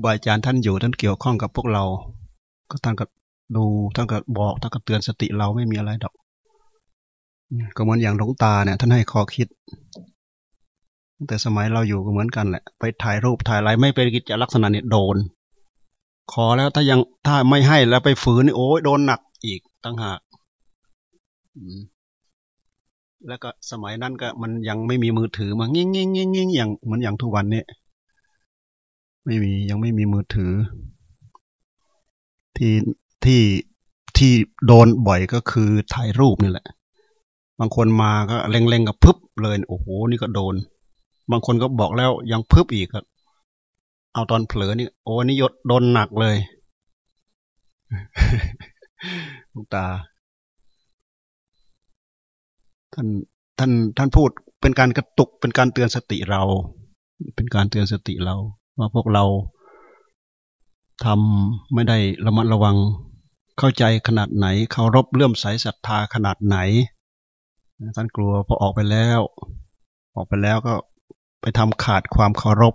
รูบาอาจารย์ท่านอยู่ท่านเกี่ยวข้องกับพวกเรา ก็ท่านก็ดูท่านก็บอกท่านก็เตือนสติเราไม่มีอะไรดอก ก็เหมือนอย่างหลวงตาเนี่ย ท่านให้ข้อคิดแต่สมัยเราอยู่ก็เหมือนกันแหละ ไปถ่ายรูปถ่ายอะไรไม่เป็นกิจลักษณะเนี่ยโดน ขอแล้วถ้ายังถ้าไม่ให้แล้วไปฝืนโอ้ยโดนหนักอีกตั้งหากแล้วก็สมัยนั้นก็มันยังไม่มีมือถือมางิ่งงิ่งงิ่งงิ่งอย่างเหมือนอย่างทุกวันนี้ ไม่มียังไม่มีมือถือ ที่ที่ที่โดนบ่อยก็คือถ่ายรูปนี่แหละ บางคนมาก็เล็งๆกับพึบเลยโอ้โหนี่ก็โดน บางคนก็บอกแล้วยังพึบอีกครับเอาตอนเผลอนี่โอ้นี่ยศโดนหนักเลยลูกตา ท่านท่านท่านพูดเป็นการกระตุกเป็นการเตือนสติเรา เป็นการเตือนสติเรา ว่าพวกเราทำไม่ได้ระมัดระวังเข้าใจขนาดไหนเคารพเลื่อมใสศรัทธาขนาดไหนท่านกลัวพอออกไปแล้ว ออกไปแล้วก็ไปทำขาดความเคารพ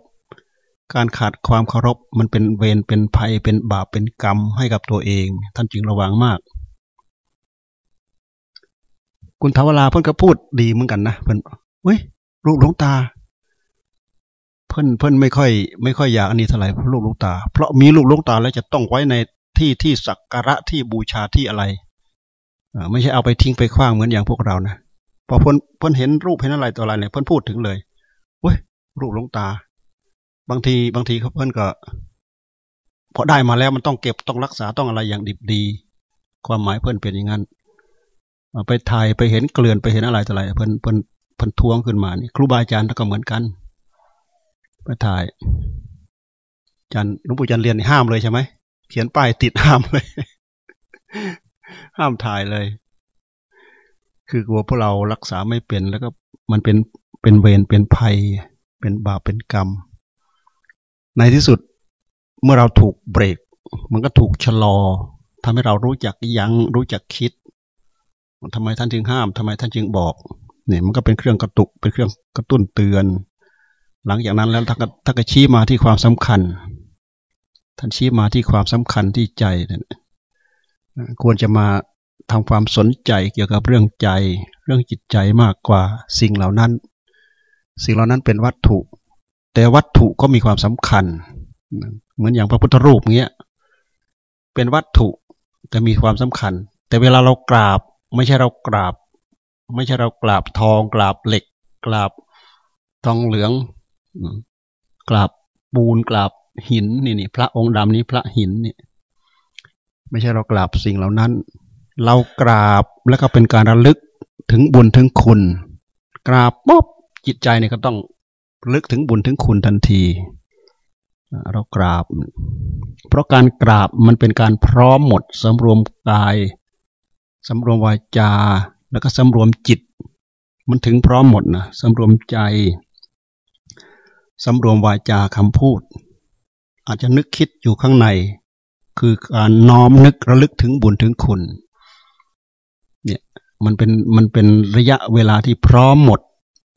การขาดความเคารพมันเป็นเวรเป็นภัยเป็นบาปเป็นกรรมให้กับตัวเอง ท่านจึงระวังมาก คุณทวราเพิ่นก็พูดดีเหมือนกันนะเพิ่นเฮ้ยลูกหลวงตา เพิ่นเพิ่นไม่ค่อย ไม่ค่อยอยากอันนี้เท่าไหร่ลูกหลวงตา เพราะมีลูกหลวงตาแล้วจะต้องไว้ในที่ที่สักการะที่บูชาที่อะไรไม่ใช่เอาไปทิ้งไปคว้างเหมือนอย่างพวกเรานะพอเพิ่นเพิ่นเห็นรูปเห็นอะไรตัวอะไรเนี่ยเพิ่นพูดถึงเลยเว้ยรูปหลวงตา บางทีบางทีเขาเพิ่นก็พอได้มาแล้วมันต้องเก็บต้องรักษาต้องอะไรอย่างดิบดี ความหมายเพิ่นเป็นอย่างนั้นไปถ่ายไปเห็นเกลื่อนไปเห็นอะไรต่ออะไรเพิ่นเพิ่นเพิ่นทวงขึ้นมานี่ครูบาอาจารย์ก็เหมือนกัน ไปถ่ายจารย์หลวงปู่จารย์เรียนห้ามเลยใช่ไหมเขียนป้ายติดห้ามเลย ห้ามถ่ายเลย คือกลัวพวกเรารักษาไม่เป็นแล้วก็มันเป็นเป็นเวรเป็นภัย เป็นบาปเป็นกรรม ในที่สุดเมื่อเราถูกเบรก มันก็ถูกชะลอทำให้เรารู้จักยัง้งรู้จักคิดทำไมท่านจึงห้ามทำไมท่านจึงบอกเนี่ยมันก็เป็นเครื่องกระตุกเป็นเครื่องกระตุ้นเตือน หลังจากนั้นแล้วท่านก็ท่านก็ชี้มาที่ความสำคัญ ท่านชี้มาที่ความสำคัญที่ใจนี่ยควรจะมาทำความสนใจเกี่ยวกับเรื่องใจ เรื่องจิตใจมากกว่าสิ่งเหล่านั้น สิ่งเหล่านั้นเป็นวัตถุ แต่วัตถุก็มีความสำคัญ เหมือนอย่างพระพุทธรูปเงี้ยเป็นวัตถุแต่มีความสำคัญ แต่เวลาเรากราบ ไม่ใช่เรากราบ ไม่ใช่เรากราบทองกราบเหล็ก กราบทองเหลือง กราบปูนกราบหินนี่นี่พระองค์ดำนี้พระหินนี่ไม่ใช่เรากราบสิ่งเหล่านั้น เรากราบแล้วก็เป็นการระลึกถึงบุญถึงคุณ กราบปุ๊บจิตใจเนี่ยก็ต้องลึกถึงบุญถึงคุณทันที เรากราบ เพราะการกราบมันเป็นการพร้อมหมดสำรวมกายสำรวมวาจา แล้วก็สำรวมจิต มันถึงพร้อมหมดนะสำรวมใจ สำรวมวาจาคำพูด อาจจะนึกคิดอยู่ข้างใน คือการน้อมนึกระลึกถึงบุญถึงคุณ เนี่ยมันเป็นมันเป็นระยะเวลาที่พร้อมหมด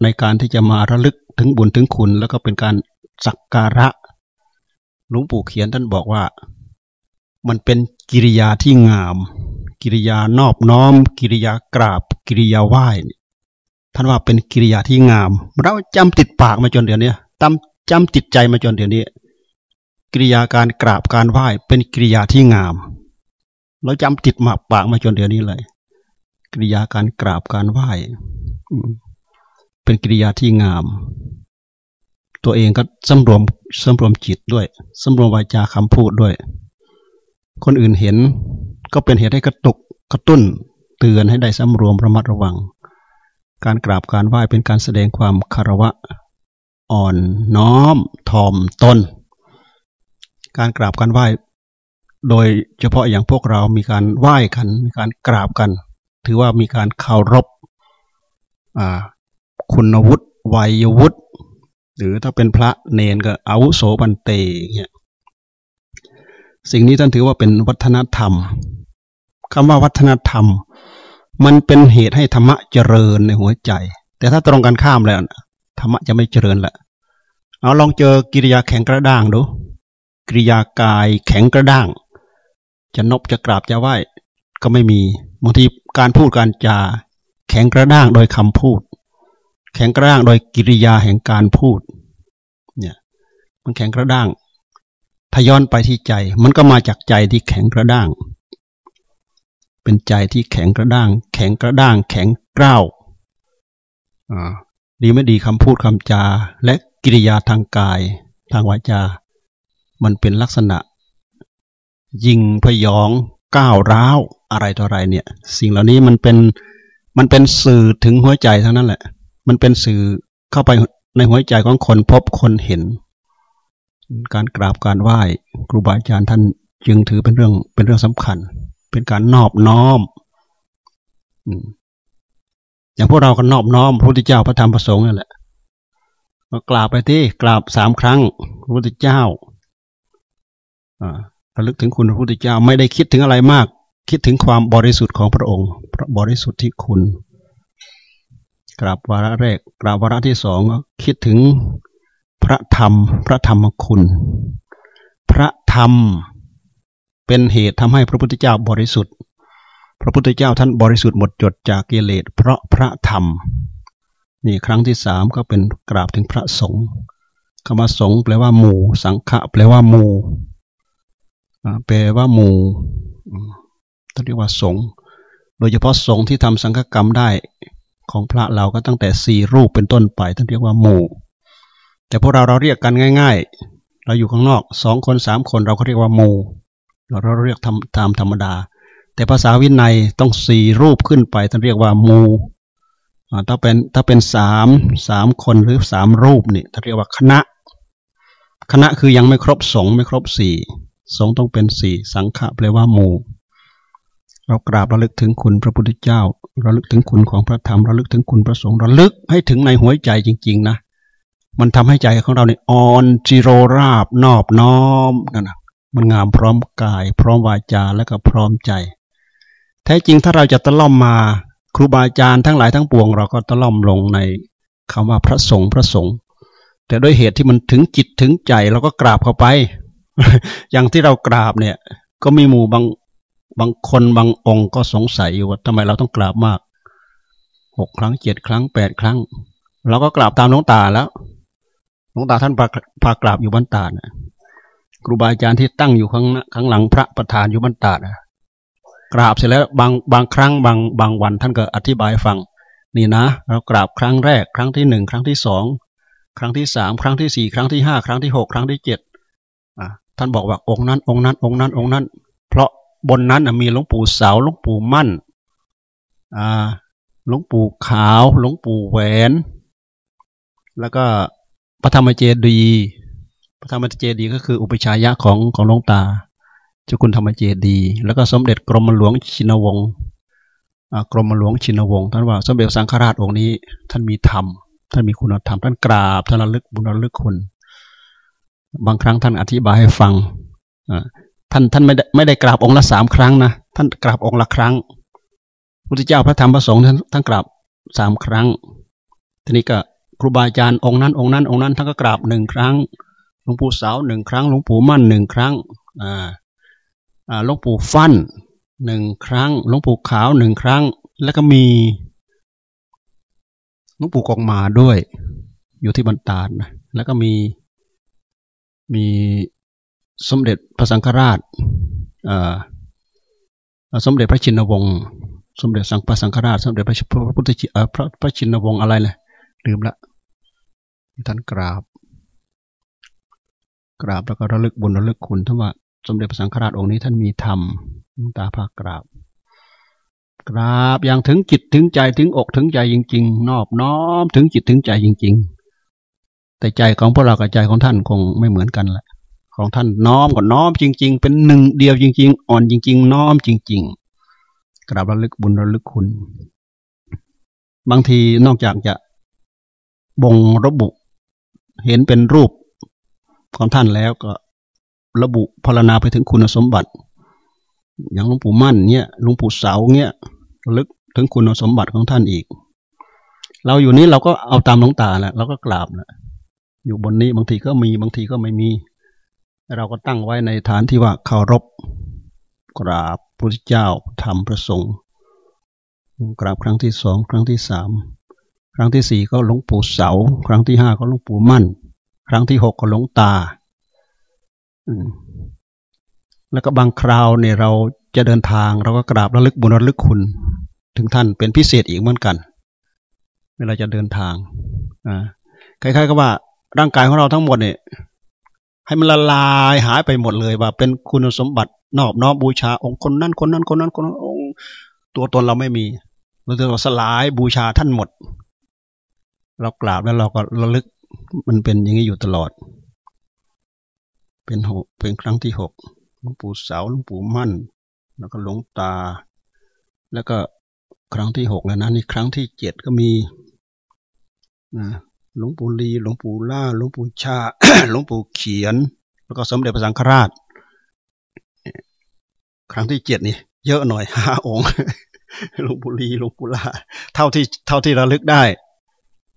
ในการที่จะมาระลึกถึงบุญถึงคุณ แล้วก็เป็นการสักการะหลวงปู่เขียนท่านบอกว่า มันเป็นกิริยาที่งาม กิริยานอบน้อม กิริยากราบ กิริยาไหว้ท่านว่าเป็นกิริยาที่งาม เราจำติดปากมาจนเดี๋ยวนี้ จำจำติดใจมาจนเดี๋ยวนี้ กิริยาการกราบการไหว้เป็นกิริยาที่งาม เราจำติดหมากปากมาจนเดี๋ยวนี้เลย กิริยาการกราบการไหว้เป็นกิริยาที่งาม ตัวเองก็สำรวมสำรวมจิตด้วยสำรวมวาจาคำพูดด้วย คนอื่นเห็นก็เป็นเหตุให้กระตุกกระตุ้นเตือนให้ได้สำรวมระมัดระวัง การกราบการไหว้เป็นการแสดงความคารวะ อ่อนน้อมถ่อมตน การกราบการไหว้ โดยเฉพาะอย่างพวกเรามีการไหว้กัน มีการกราบกัน ถือว่ามีการเคารพคุณวุฒิวัยวุฒิหรือถ้าเป็นพระเนนก็อาวุโสบันเตเงี้ยสิ่งนี้ท่านถือว่าเป็นวัฒนธรรมคำว่าวัฒนธรรม มันเป็นเหตุให้ธรรมะเจริญในหัวใจ แต่ถ้าตรงกันข้ามแล้ว ธรรมะจะไม่เจริญละเอาลองเจอกิริยาแข็งกระด้างดูกิริยากายแข็งกระด้าง จะนบจะกราบจะไหว้ก็ไม่มีบางทีการพูดการจาแข็งกระด้างโดยคำพูด แข็งกระด้างโดยกิริยาแห่งการพูด เนี่ย มันแข็งกระด้างถ้าย้อนไปที่ใจ มันก็มาจากใจที่แข็งกระด้าง เป็นใจที่แข็งกระด้าง แข็งกระด้าง แข็งกร้าวอ่า ดีไม่ดีคำพูดคำจา และกิริยาทางกายทางวาจา มันเป็นลักษณะ ยิงพยองก้าวร้าวอะไรต่ออะไรเนี่ย สิ่งเหล่านี้มันเป็นมันเป็นสื่อถึงหัวใจทั้งนั้นแหละ มันเป็นสื่อเข้าไปในหัวใจของคนพบคนเห็น การกราบการไหว้ครูบาอาจารย์ท่านจึงถือเป็นเรื่องเป็นเรื่องสำคัญ เป็นการนอบน้อม อย่างพวกเราก็นอบน้อมพระพุทธเจ้าพระธรรมพระสงฆ์นั่นแหละก็กราบไปที่กราบสามครั้งพระพุทธเจ้าอ่าระลึกถึงคุณพระพุทธเจ้าไม่ได้คิดถึงอะไรมาก คิดถึงความบริสุทธิ์ของพระองค์พระบริสุทธิ์ที่คุณ กราบวาระแรก กราบวาระที่สองคิดถึงพระธรรม พระธรรมคุณ พระธรรมเป็นเหตุทำให้พระพุทธเจ้าบริสุทธิ์ พระพุทธเจ้าท่านบริสุทธิ์หมดจดจากกิเลสเพราะพระธรรม นี่ครั้งที่สามก็เป็นกราบถึงพระสงฆ์คำว่าสงฆ์แปลว่าหมู่ สังฆะแปลว่าหมู่แปลว่าหมู่ต้องเรียกว่าสงฆ์โดยเฉพาะสงฆ์ที่ทำสังฆกรรมได้ของพระเราก็ตั้งแต่สี่รูปเป็นต้นไปท่านเรียกว่าหมู่ แต่พวกเราเราเรียกกันง่าย ๆ เราอยู่ข้างนอกสองคนสามคนเราก็เรียกว่าหมู่เราเราเรียกทำตามธรรมดา แต่ภาษาวินัยต้องสี่รูปขึ้นไปท่านเรียกว่ามูถ้าเป็นถ้าเป็นสามสามคนหรือสามรูปนี่ท่านเรียกว่าคณะ คณะคือยังไม่ครบสงไม่ครบสี่สงต้องเป็นสี่สังฆะแปลว่าหมู่เรากราบระลึกถึงคุณพระพุทธเจ้าระลึกถึงคุณของพระธรรมระลึกถึงคุณพระสงฆ์ระลึกให้ถึงในหัวใจจริง ๆ นะ มันทำให้ใจของเราเนี่ยอ่อนจิโรราบนอบน้อมนั่นนะมันงามพร้อมกาย พร้อมวาจาและก็พร้อมใจ แท้จริงถ้าเราจะตะล่อมมาครูบาอาจารย์ทั้งหลายทั้งปวง เราก็ตะล่อมลงในคำว่าพระสงฆ์พระสงฆ์แต่ด้วยเหตุที่มันถึงจิตถึงใจเราก็กราบเข้าไป อย่างที่เรากราบเนี่ย ก็มีหมู่บางบางคนบางองค์ก็สงสัยอยู่ว่าทำไมเราต้องกราบมากหกครั้งเจ็ดครั้งแปดครั้ง เราก็กราบตามหลวงตาแล้วหลวงตาท่านพาพากราบอยู่บ้านตาดครูบาอาจารย์ที่ตั้งอยู่ข้างข้างหลังพระประธานอยู่บ้านตาด กราบเสร็จแล้วบางบางครั้งบางบางวันท่านก็อธิบายฟัง นี่นะ เรากราบครั้งแรก ครั้งที่หนึ่งครั้งที่สองครั้งที่สามครั้งที่สี่ครั้งที่ห้าครั้งที่หกครั้งที่เจ็ดท่านบอกว่าองค์นั้น องค์นั้น องค์นั้นองค์นั้น เพราะบนนั้นมีหลวงปู่เสาหลวงปู่มั่นอ่าหลวงปู่ขาวหลวงปู่แหวน แล้วก็พระธรรมเจดีพระธรรมเจดีก็คืออุปชัยยะของของหลวงตา เจ้าคุณธรรมเจดี แล้วก็สมเด็จกรมหลวงชินวงศ์กรมหลวงชินวงศ์ท่านว่าสมเด็จสังฆราชองค์นี้ ท่านมีธรรม ท่านมีคุณธรรม ท่านกราบท่านระลึกบุญระลึกคุณ บางครั้งท่านอธิบายให้ฟังท่านท่านไม่ได้ไม่ได้กราบองค์ละสามครั้งนะท่านกราบองค์ละครั้งพุทธเจ้าพระธรรมพระสงฆ์ท่านท่านกราบสามครั้ง ทีนี้ก็ครูบาอาจารย์องค์นั้นองค์นั้นองค์นั้นท่านก็กราบหนึ่งครั้งหลวงปู่สาวหนึ่งครั้งหลวงปู่มั่นหนึ่งครั้งอ่าอ่า หลวงปู่ฟั่นหนึ่งครั้งหลวงปู่ขาวหนึ่งครั้ง แล้วก็มีหลวงปู่กองมาด้วย อยู่ที่บรรดาลนะแล้วก็มีมีสมเด็จพระสังฆราชสมเด็จพระชินวงศ์สมเด็จสังพระสังฆราช สมเด็จพระพุทธพระพระชินวงศ์อะไรเลยลืมละท่านกราบ กราบแล้วก็ระลึกบุญระลึกคุณท่านว่า สมเด็จพระสังฆราชองค์นี้ท่านมีธรรมตาภาคกราบ กราบอย่างถึงจิตถึงใจถึงอกถึงใจจริง ๆ นอบน้อมถึงจิตถึงใจจริง ๆ แต่ใจของพวกเรากับใจของท่านคงไม่เหมือนกันแหละของท่านน้อมก็น้อมจริง ๆ เป็นหนึ่งเดียวจริง ๆ อ่อนจริง ๆ น้อมจริง ๆ กราบระลึกบุญระลึกคุณ บางทีนอกจากจะบ่งระบุ เห็นเป็นรูปของท่านแล้วก็ ระบุพรณนาไปถึงคุณสมบัติ อย่างหลวงปู่มั่นเนี่ยหลวงปู่เสาเนี่ยลึกถึงคุณสมบัติของท่านอีก เราอยู่นี้เราก็เอาตามหลวงตาแหละเราก็กราบแหละอยู่บนนี้บางทีก็มีบางทีก็ไม่มี เราก็ตั้งไว้ในฐานที่ว่าเคารพกราบพระเจ้าธรรมประสงค์กราบครั้งที่สองครั้งที่สามครั้งที่สี่ก็หลวงปู่เสา ครั้งที่ห้าก็หลวงปู่มั่น ครั้งที่หกก็หลวงตา แล้วก็บางคราวเนี่ยเราจะเดินทางเราก็กราบระลึกบุญระลึกคุณ ถึงท่านเป็นพิเศษอีกเหมือนกัน เวลาจะเดินทางอ่าคล้ายๆกับว่าร่างกายของเราทั้งหมดเนี่ยให้มันละลายหายไปหมดเลยว่า เป็นคุณสมบัตินอบน้อมบูชา องค์คนนั้นคนนั้นคนนั้นคนนั้นองค์ตัวตนเราไม่มีเราจะสลายบูชาท่านหมด เรากราบแล้วเราก็ระลึกมันเป็นอย่างนี้อยู่ตลอด เป็นหกเป็นครั้งที่หกหลวงปู่เสาหลวงปู่มั่น แล้วก็หลวงตา แล้วก็ครั้งที่หกแล้วนะนี่ครั้งที่เจ็ดก็มีนะหลวงปู่ลีหลวงปู่ล่าหลวงปู่ชาหลวงปู่เขียน แล้วก็สมเด็จพระสังฆราช ครั้งที่เจ็ดนี่เยอะหน่อยห้าองค์หลวงปู่ลีหลวงปู่ล่าเท่าที่เท่าที่ระลึกได้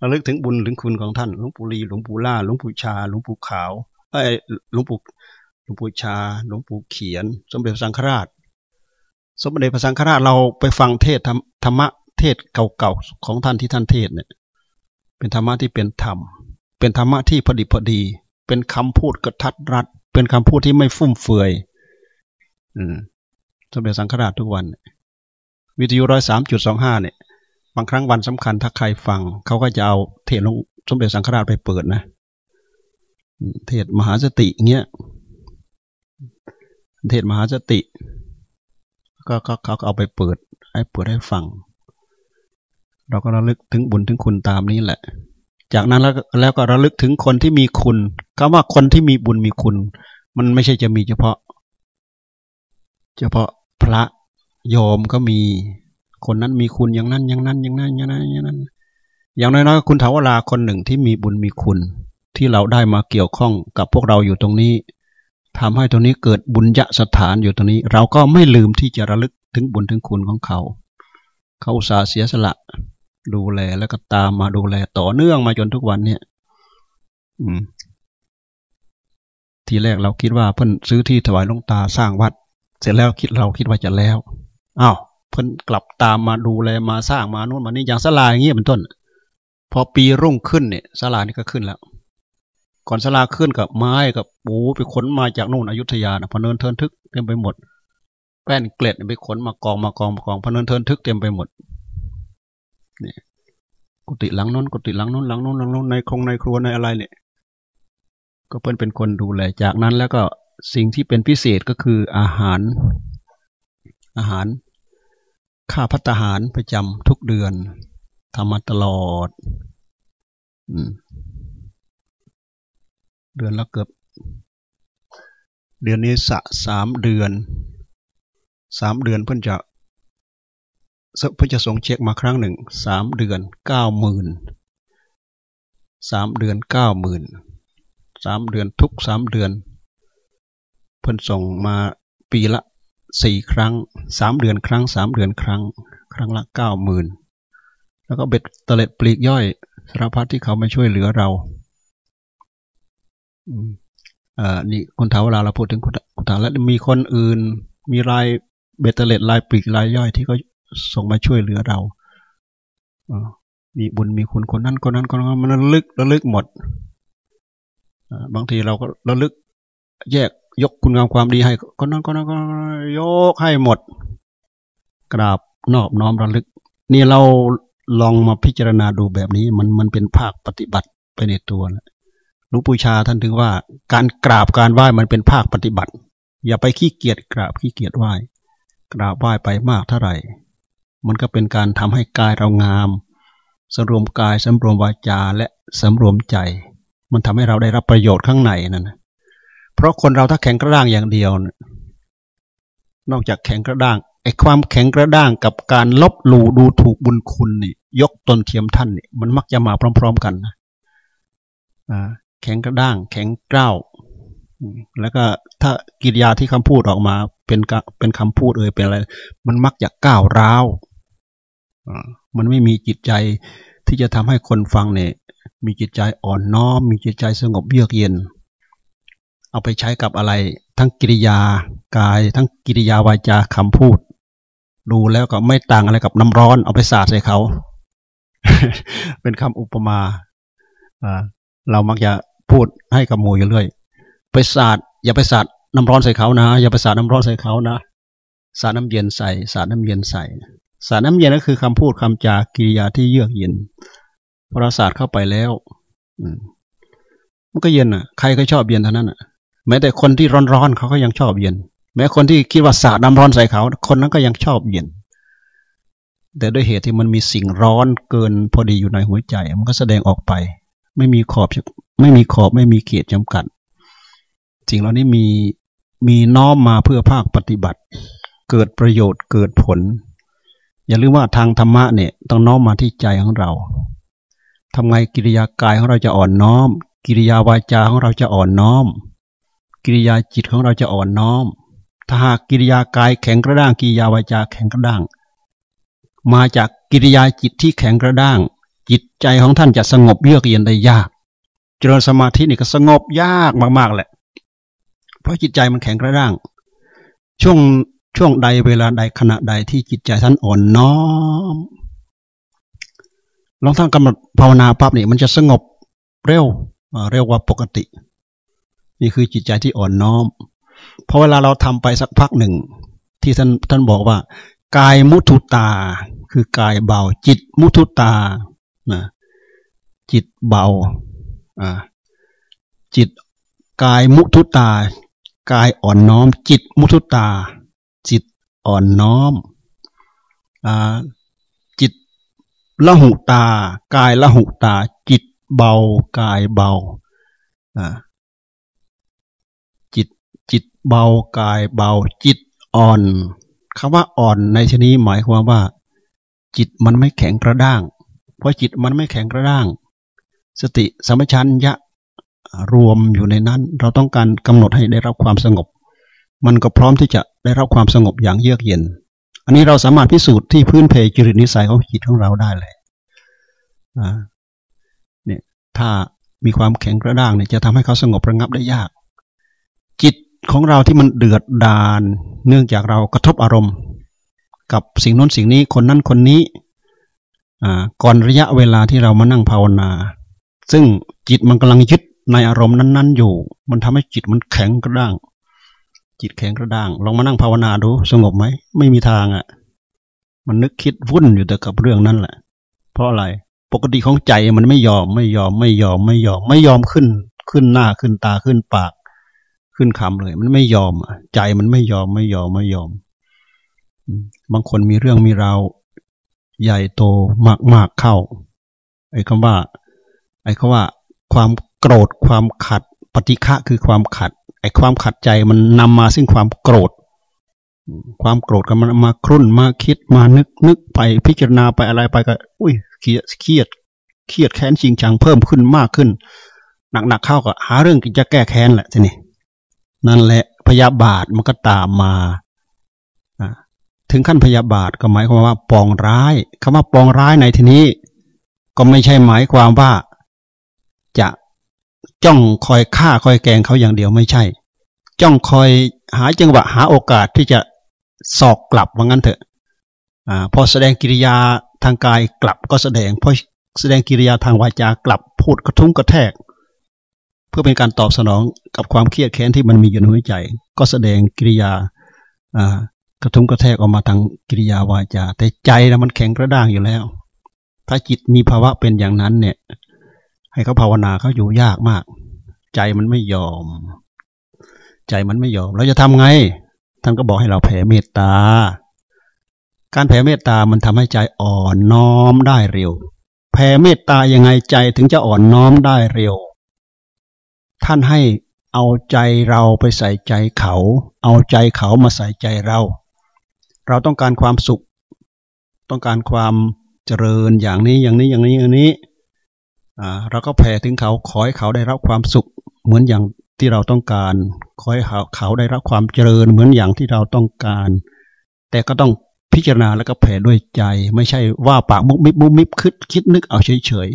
ระลึกถึงบุญถึงคุณของท่านหลวงปู่ลีหลวงปู่ล่าหลวงปู่ชาหลวงปู่ขาว ไอ้หลวงปู่หลวงปู่ชาหลวงปู่เขียน สมเด็จพระสังฆราช สมเด็จพระสังฆราชเราไปฟังเทศธรรมะเทศเก่าๆของท่านที่ท่านเทศเนี่ย เป็นธรรมะที่เป็นธรรม เป็นธรรมะที่พอดีพอดี เป็นคำพูดกระทัดรัด เป็นคำพูดที่ไม่ฟุ่มเฟือย อืมสมเด็จสังฆราชทุกวัน วิทยุร้อยสามจุดสองห้าเนี่ยบางครั้งวันสำคัญถ้าใครฟัง เขาก็จะเอาเทศลงสมเด็จสังฆราชไปเปิดนะ เทศมหาสติเงี้ยเทศมหาสติ ก็เขาเอาไปเปิด ให้เปิดให้ฟัง เราก็ระลึกถึงบุญถึงคุณตามนี้แหละ จากนั้นแล้วแล้วก็ระลึกถึงคนที่มีคุณคำว่าคนที่มีบุญมีคุณ มันไม่ใช่จะมีเฉพาะ เฉพาะพระโยมก็มี คนนั้นมีคุณอย่างนั้นอย่างนั้นอย่างนั้นอย่างนั้นอย่างนั้น อย่างน้อยๆคุณถาวราคนหนึ่งที่มีบุญมีคุณ ที่เราได้มาเกี่ยวข้องกับพวกเราอยู่ตรงนี้ทำให้ตรงนี้เกิดบุญยะสถานอยู่ตรงนี้ เราก็ไม่ลืมที่จะระลึกถึงบุญถึงคุณของเขา เขาอุตส่าห์เสียสละ ดูแลแล้วก็ตามมาดูแลต่อเนื่องมาจนทุกวันเนี่ย อืม ทีแรกเราคิดว่าเพิ่นซื้อที่ถวายลงตาสร้างวัด เสร็จแล้วคิดเราคิดว่าจะแล้วอ้าวเพิ่นกลับตามมาดูแลมาสร้างมาโน่นมานี่อย่างสลาอย่างเงี้ยเป็นต้น พอปีรุ่งขึ้นเนี่ยสลานี่ก็ขึ้นแล้ว ก่อนสลาขึ้นกับไม้กับปูไปขนมาจากนู่นอยุธยานะพเนินเทินทึกเต็มไปหมด แป้นเกล็ดไปขนมากองมากองมากองพเนินเทินทึกเต็มไปหมดนี่กุฏิหลังน้นกุฏิหลังน้นหลังน้นหลังน้นในคงในครัวในอะไรเนี่ยก็เพิ่นเป็นคนดูแลจากนั้นแล้วก็สิ่งที่เป็นพิเศษก็คืออาหาร อาหารค่าพัตหารประจำทุกเดือนทำมาตลอด เดือนละเกือบ เดือนนี้สะสามเดือนสามเดือนเพื่อนจะเพื่อจะส่งเช็คมาครั้งหนึ่งสามเดือนเก้าหมื่นสามเดือนเก้าหมื่นสามเดือนทุกสามเดือน เพิ่อนส่งมาปีละสี่ครั้งสามเดือนครั้งสามเดือนครั้ง ครั้งละเก้าหมื่นแล้วก็เบ็ดเตล็ดปลีกย่อยสารพัดที่เขาไมาช่วยเหลือเรา อ่านี่คนถามเวลาเราพูดถึงคนถามแล้วมีคนอื่น มีรายเบ็ดเตล็ดลายปลีกลายย่อยที่เขาส่งมาช่วยเหลือเรามีบุญมีคุณคนนั้นคนนั้นคนนั้นมันระลึกระลึกหมดบางทีเราก็ระลึก แยกยกคุณงามความดีให้คนนั้นคนนั้นก็ยกให้หมด กราบนอบน้อมระลึก นี่เราลองมาพิจารณาดูแบบนี้ มันมันเป็นภาคปฏิบัติไปในตัวนะ หลวงปู่ชาท่านถึงว่า การกราบการไหว้มันเป็นภาคปฏิบัติ อย่าไปขี้เกียจกราบขี้เกียจไหว้กราบไหว้ไปมากเท่าไหร่ มันก็เป็นการทำให้กายเรางามสำรวมกายสำรวมวาจาและสำรวมใจ มันทำให้เราได้รับประโยชน์ข้างในนั่นเพราะคนเราถ้าแข็งกระด้างอย่างเดียว นอกจากแข็งกระด้างไอ้ความแข็งกระด้างกับการลบหลู่ดูถูกบุญคุณนี่ยกตนเทียมท่านนี่มันมักจะมาพร้อม ๆ กันนะ แข็งกระด้าง แข็งกร้าวแล้วก็ถ้ากิริยาที่คำพูดออกมาเป็นเป็นคำพูดเอ่ยเป็นอะไร มันมักจะก้าวร้าวมันไม่มีจิตใจที่จะทำให้คนฟังเนี่ยมีจิตใจอ่อนน้อม มีจิตใจสงบเยือกเย็น เอาไปใช้กับอะไร ทั้งกิริยากาย ทั้งกิริยาวาจาคำพูด ดูแล้วก็ไม่ต่างอะไรกับน้ำร้อน เอาไปสาดใส่เขา เป็นคำอุปมาเรามักจะ พูดให้กับหมูอยู่เรื่อย ไปสาดอย่าไปสาดน้ำร้อนใส่เขานะ อย่าไปสาดน้ำร้อนใส่เขานะ สาดน้ำเย็นใส่ สาดน้ำเย็นใส่ สาดน้ำเย็นก็คือคำพูดคำจากิริยาที่เยือกเย็นพอเราสาดเข้าไปแล้วอืมันก็เย็นอะ ใครก็ชอบเย็นเท่านั้นอะ แม้แต่คนที่ร้อนๆเขาก็ยังชอบเย็น แม้คนที่คิดว่าสาดน้ำร้อนใส่เขา คนนั้นก็ยังชอบเย็น แต่ด้วยเหตุที่มันมีสิ่งร้อนเกินพอดีอยู่ในหัวใจ มันก็แสดงออกไป ไม่มีขอบไม่มีขอบไม่มีเกียรติจำกัดสิ่งเหล่านี้มีมีน้อมมาเพื่อภาคปฏิบัติ เกิดประโยชน์เกิดผล อย่าลืมว่าทางธรรมะเนี่ยต้องน้อมมาที่ใจของเราทำไงกิริยากายของเราจะอ่อนน้อม กิริยาวาจาของเราจะอ่อนน้อม กิริยาจิตของเราจะอ่อนน้อม ถ้าหากกิริยากายแข็งกระด้างกิริยาวาจาแข็งกระด้าง มาจากกิริยาจิตที่แข็งกระด้าง จิตใจของท่านจะสงบเยือกเย็นได้ยาก เจริญสมาธินี่ก็สงบยากมากๆแหละ เพราะจิตใจมันแข็งกระด้าง ช่วงช่วงใดเวลาใดขณะใดที่จิตใจท่านอ่อนน้อมลองท่านกำหนดภาวนาปั๊บนี่มันจะสงบเร็วเร็วกว่าปกติ นี่คือจิตใจที่อ่อนน้อมพอเวลาเราทำไปสักพักหนึ่ง ที่ท่านท่านบอกว่า กายมุทุตา คือกายเบาจิตมุทุตา นะจิตเบาอ่าจิตกายมุทุตากายอ่อนน้อม จิตมุทุตา จิตอ่อนน้อมอ่าละหุตา กายละหุตา จิตเบา กายเบาจิตจิตเบากายเบา จิตอ่อนคำว่าอ่อนในชนี้หมายความว่า จิตมันไม่แข็งกระด้าง เพราะจิตมันไม่แข็งกระด้าง สติสัมัชัญญะรวมอยู่ในนั้น เราต้องการกำหนดให้ได้รับความสงบ มันก็พร้อมที่จะได้รับความสงบอย่างเยือกเย็น อันนี้เราสามารถพิสูจน์ที่พื้นเพจริตนิสัยของจิตของเราได้เลยเนี่ยถ้ามีความแข็งกระด้างเนี่ยจะทำให้เขาสงบระงับได้ยาก จิตของเราที่มันเดือดดาลเนื่องจากเรากระทบอารมณ์ กับสิ่งนู้นสิ่งนี้คนนั้นคนนี้ ก่อนระยะเวลาที่เรามานั่งภาวนา ซึ่งจิตมันกำลังยึดในอารมณ์นั้น ๆ อยู่ มันทำให้จิตมันแข็งกระด้าง จิตแข็งกระด้าง ลองมานั่งภาวนาดูสงบไหม ไม่มีทางอะ่ะ มันนึกคิดวุ่นอยู่แต่กับเรื่องนั้นแหละ เพราะอะไร ปกติของใจมันไม่ยอมไม่ยอมไม่ยอมไม่ยอม ไม่ยอมขึ้น ขึ้นหน้าขึ้นตาขึ้นปาก ขึ้นคำเลย มันไม่ยอมใจมันไม่ยอมไม่ยอมไม่ยอม บางคนมีเรื่องมีราว ใหญ่โตมากมากเข้า ไอ้คำว่า ไอ้คำว่า ความโกรธความขัดปฏิฆะคือความขัด ไอ้ความขัดใจมันนำมาซึ่งความโกรธ ความโกรธก็มันมาครุ่นมาคิดมานึกนึกไปพิจารณาไปอะไรไปก็อุ้ยเครียดเครียดเครียดแค้นจริงจังเพิ่มขึ้นมากขึ้นหนักๆเข้าก็หาเรื่องจะแก้แค้นแหละทีนี้นั่นแหละพยาบาทมันก็ตามมา ถึงขั้นพยาบาทก็หมายความว่าปองร้ายคำว่าปองร้ายในที่นี้ ก็ไม่ใช่หมายความว่า จะจ้องคอยฆ่าคอยแกงเขาอย่างเดียวไม่ใช่ จ้องคอยหาจังหวะหาโอกาสที่จะสอกกลับว่างั้นเถอะอ่าพอแสดงกิริยาทางกายกลับก็แสดงพอแสดงกิริยาทางวาจากลับพูดกระทุ้งกระแทก เพื่อเป็นการตอบสนองกับความเครียดแค้นที่มันมีอยู่ในหัวใจ ก็แสดงกิริยาอ่า กระทุ้งกระแทกออกมาทางกิริยาวาจา แต่ใจนะมันแข็งกระด้างอยู่แล้ว ถ้าจิตมีภาวะเป็นอย่างนั้นเนี่ย ให้เขาภาวนาเขาอยู่ยากมาก ใจมันไม่ยอม ใจมันไม่ยอม เราจะทำไง ท่านก็บอกให้เราแผ่เมตตา การแผ่เมตตามันทำให้ใจอ่อนน้อมได้เร็ว แผ่เมตตายังไงใจถึงจะอ่อนน้อมได้เร็ว ท่านให้เอาใจเราไปใส่ใจเขา เอาใจเขามาใส่ใจเรา เราต้องการความสุข ต้องการความเจริญอย่างนี้อย่างนี้อย่างนี้อย่างนี้เราก็แผ่ถึงเขาขอให้เขาได้รับความสุข เหมือนอย่างที่เราต้องการขอให้เขาเขาได้รับความเจริญเหมือนอย่างที่เราต้องการ แต่ก็ต้องพิจารณาแล้วก็แผ่ด้วยใจ ไม่ใช่ว่าปากมุกมิบมุกมิบคิดคิดนึกเอาเฉย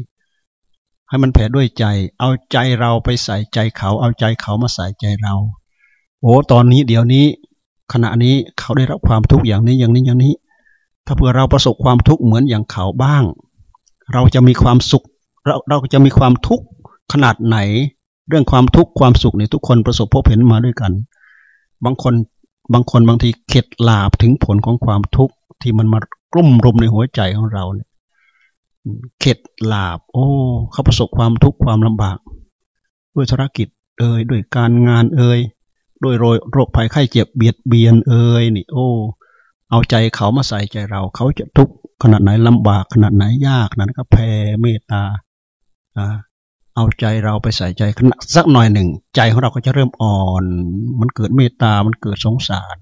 ให้มันแผ่ด้วยใจ เอาใจเราไปใส่ใจเขา เอาใจเขามาใส่ใจเรา โอ้ตอนนี้เดี๋ยวนี้ ขณะนี้เขาได้รับความทุกข์อย่างนี้อย่างนี้อย่างนี้ ถ้าเผื่อเราประสบความทุกข์เหมือนอย่างเขาบ้าง เราจะมีความสุข เราเราจะมีความทุกข์ขนาดไหน เรื่องความทุกข์ความสุขเนี่ยทุกคนประสบพบเห็นมาด้วยกัน บางคนบางคนบางทีเข็ดหลาบถึงผลของความทุกข์ที่มันมากลุ่มรุมในหัวใจของเราเนี่ยเข็ดหลาบ โอ้ เขาประสบความทุกข์ความลำบาก ด้วยธุรกิจเอ่ยด้วยการงานเอ่ย ด้วยโรยโรคภัยไข้เจ็บเบียดเบียนเอ่ยนี่ โอ้ เอาใจเขามาใส่ใจเรา เขาจะทุกข์ขนาดไหนลำบากขนาดไหนยากนั้นก็แผ่เมตตาอ่าเอาใจเราไปใส่ใจสักหน่อยหนึ่ง ใจของเราก็จะเริ่มอ่อน มันเกิดเมตตา มันเกิดสงสาร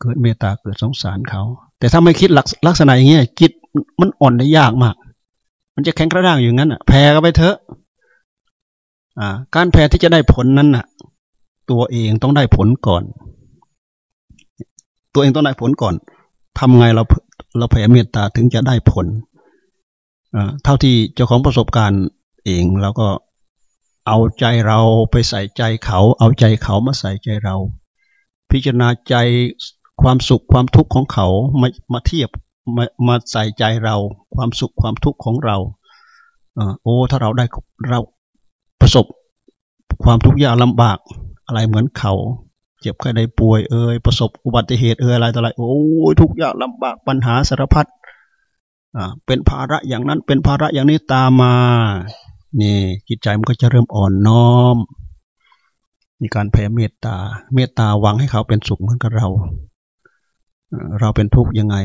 เกิดเมตตาเกิดสงสารเขา แต่ถ้าไม่คิดลักษณะอย่างเงี้ยจิตมันอ่อนได้ยากมาก มันจะแข็งกระด้างอย่างนั้นอะแพ้ก็ไปเถอะอ่าการแพ้ที่จะได้ผลนั้นน่ะ ตัวเองต้องได้ผลก่อน ตัวเองต้องได้ผลก่อนทำไงเราเราแผ่เมตตาถึงจะได้ผลเท่าที่เจ้าของประสบการณ์เองเราก็เอาใจเราไปใส่ใจเขา เอาใจเขามาใส่ใจเรา พิจารณาใจความสุขความทุกข์ของเขามามาเทียบมามาใส่ใจเรา ความสุขความทุกข์ของเราโอ้ถ้าเราได้เราประสบความทุกข์ยากลำบาก อะไรเหมือนเขาเจ็บแค่ได้ป่วยเอ่ยประสบอุบัติเหตุเอ่ยอะไรต่ออะไรโอ้ยทุกอย่างลำบากปัญหาสารพัดอ่าเป็นภาระอย่างนั้นเป็นภาระอย่างนี้ตามมานี่จิตใจมันก็จะเริ่มอ่อนน้อม มีการแผ่เมตตา เมตตาหวังให้เขาเป็นสุขเหมือนกับเรา เราเป็นทุกข์ยังไง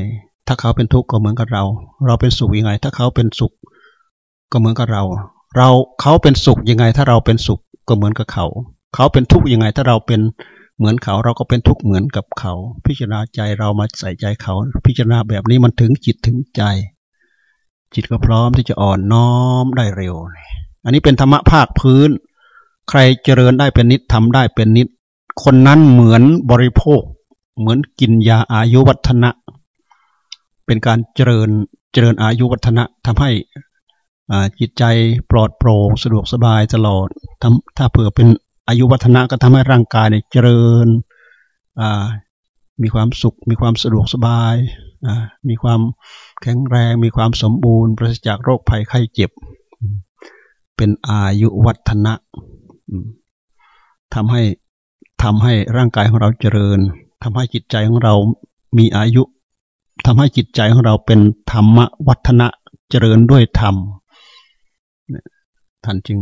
ถ้าเขาเป็นทุกข์ก็เหมือนกับเรา เราเป็นสุขยังไง ถ้าเขาเป็นสุข ก็เหมือนกับเรา เราเขาเป็นสุขยังไง ถ้าเราเป็นสุขก็เหมือนกับเขา เขาเป็นทุกข์ยังไง ถ้าเราเป็นเหมือนเขาเราก็เป็นทุกข์เหมือนกับเขา พิจารณาใจเรามาใส่ใจเขา พิจารณาแบบนี้มันถึงจิตถึงใจ จิตก็พร้อมที่จะอ่อนน้อมได้เร็ว อันนี้เป็นธรรมะภาคพื้น ใครเจริญได้เป็นนิดทำได้เป็นนิด คนนั้นเหมือนบริโภค เหมือนกินยาอายุวัฒนะ เป็นการเจริญเจริญอายุวัฒนะทำให้จิตใจปลอดโปร่งสะดวกสบายตลอดถ้าเผื่อเป็น อายุวัฒนะก็ทำให้ร่างกายเนี่ยเจริญมีความสุข มีความสะดวกสบาย มีความแข็งแรง มีความสมบูรณ์ปราศจากโรคภัยไข้เจ็บ เป็นอายุวัฒนะทำให้ทำให้ร่างกายของเราเจริญทำให้จิตใจของเรามีอายุทำให้จิตใจของเราเป็นธรรมวัฒนะเจริญด้วยธรรมท่านจึง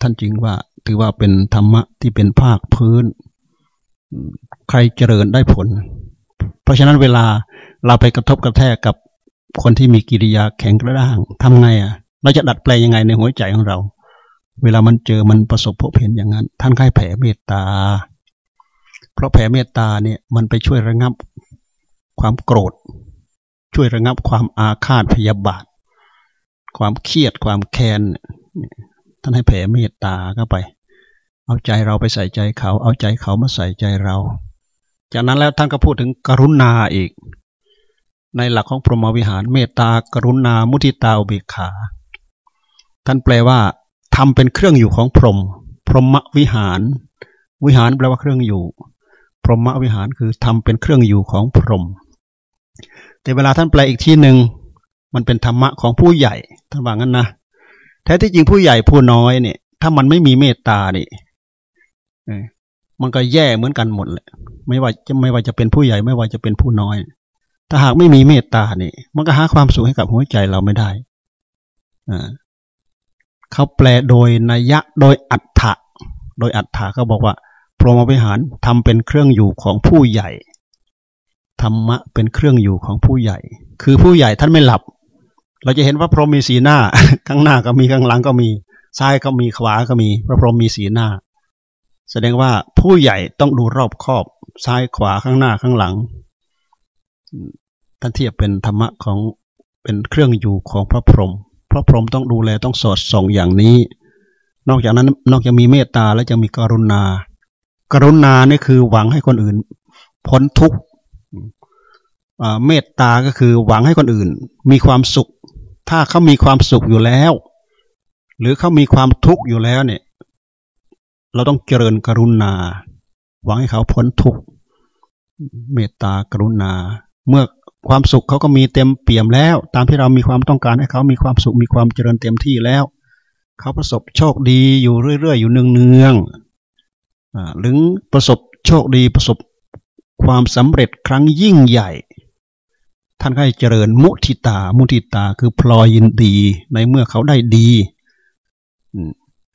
ท่านจึงว่า ถือว่าเป็นธรรมะที่เป็นภาคพื้น ใครเจริญได้ผล เพราะฉะนั้นเวลาเราไปกระทบกระแทกกับคนที่มีกิริยาแข็งกระด้างทำไงอะ เราจะดัดแปลงยังไงในหัวใจของเรา เวลามันเจอมันประสบพบเห็นอย่างนั้น ท่านค่แผ่เมตตา เพราะแผ่เมตตาเนี่ยมันไปช่วยระงับความโกรธ ช่วยระงับความอาฆาตพยาบาท ความเครียดความแค้น ท่านให้แผ่เมตตาเข้าไป เอาใจเราไปใส่ใจเขา เอาใจเขามาใส่ใจเรา จากนั้นแล้วท่านก็พูดถึงกรุณาอีก ในหลักของพรหมวิหารเมตตากรุณามุทิตาอุเบกขา ท่านแปลว่าทำเป็นเครื่องอยู่ของพรหมพรหมวิหาร วิหารแปลว่าเครื่องอยู่ พรหมวิหารคือทำเป็นเครื่องอยู่ของพรหมแต่เวลาท่านแปลอีกที่หนึ่งมันเป็นธรรมะของผู้ใหญ่ท่านว่างั้นนะ แท้ที่จริงผู้ใหญ่ผู้น้อยเนี่ย ถ้ามันไม่มีเมตตาเนี่ยมันก็แย่เหมือนกันหมดเลยไม่ว่าจะไม่ว่าจะเป็นผู้ใหญ่ไม่ว่าจะเป็นผู้น้อย ถ้าหากไม่มีเมตตาเนี่ย มันก็หาความสุขให้กับหัวใจเราไม่ได้อ่าเขาแปลโดยนัยยะโดยอัฏฐะโดยอัฏฐะเขาบอกว่า พรหมวิหารทำเป็นเครื่องอยู่ของผู้ใหญ่ธรรมะเป็นเครื่องอยู่ของผู้ใหญ่ คือผู้ใหญ่ท่านไม่หลับ เราจะเห็นว่าพรหมมีสีหน้า ข้างหน้าก็มีข้างหลังก็มี ซ้ายก็มีขวาก็มี พระพรหมมีสีหน้า แสดงว่าผู้ใหญ่ต้องดูรอบคอบ ซ้ายขวาข้างหน้าข้างหลังท่านเทียบเป็นธรรมะของเป็นเครื่องอยู่ของพระพรหมพระพรหมต้องดูแลต้องสอดส่องอย่างนี้ นอกจากนั้นนอกจากมีเมตตาแล้วจะมีกรุณา กรุณานี่คือหวังให้คนอื่น พ้นทุกข์เมตตาก็คือหวังให้คนอื่น มีความสุข ถ้าเขามีความสุขอยู่แล้ว หรือเขามีความทุกข์อยู่แล้วเนี่ย เราต้องเจริญกรุณา หวังให้เขาพ้นทุกข์เมตตากรุณา เมื่อความสุขเขาก็มีเต็มเปี่ยมแล้ว ตามที่เรามีความต้องการให้เขามีความสุขมีความเจริญเต็มที่แล้ว เขาประสบโชคดีอยู่เรื่อยๆ อยู่เนืองๆหรือประสบโชคดีประสบความสำเร็จครั้งยิ่งใหญ่ ท่านก็ให้เจริญมุทิตา มุทิตาคือพลอยยินดีในเมื่อเขาได้ดี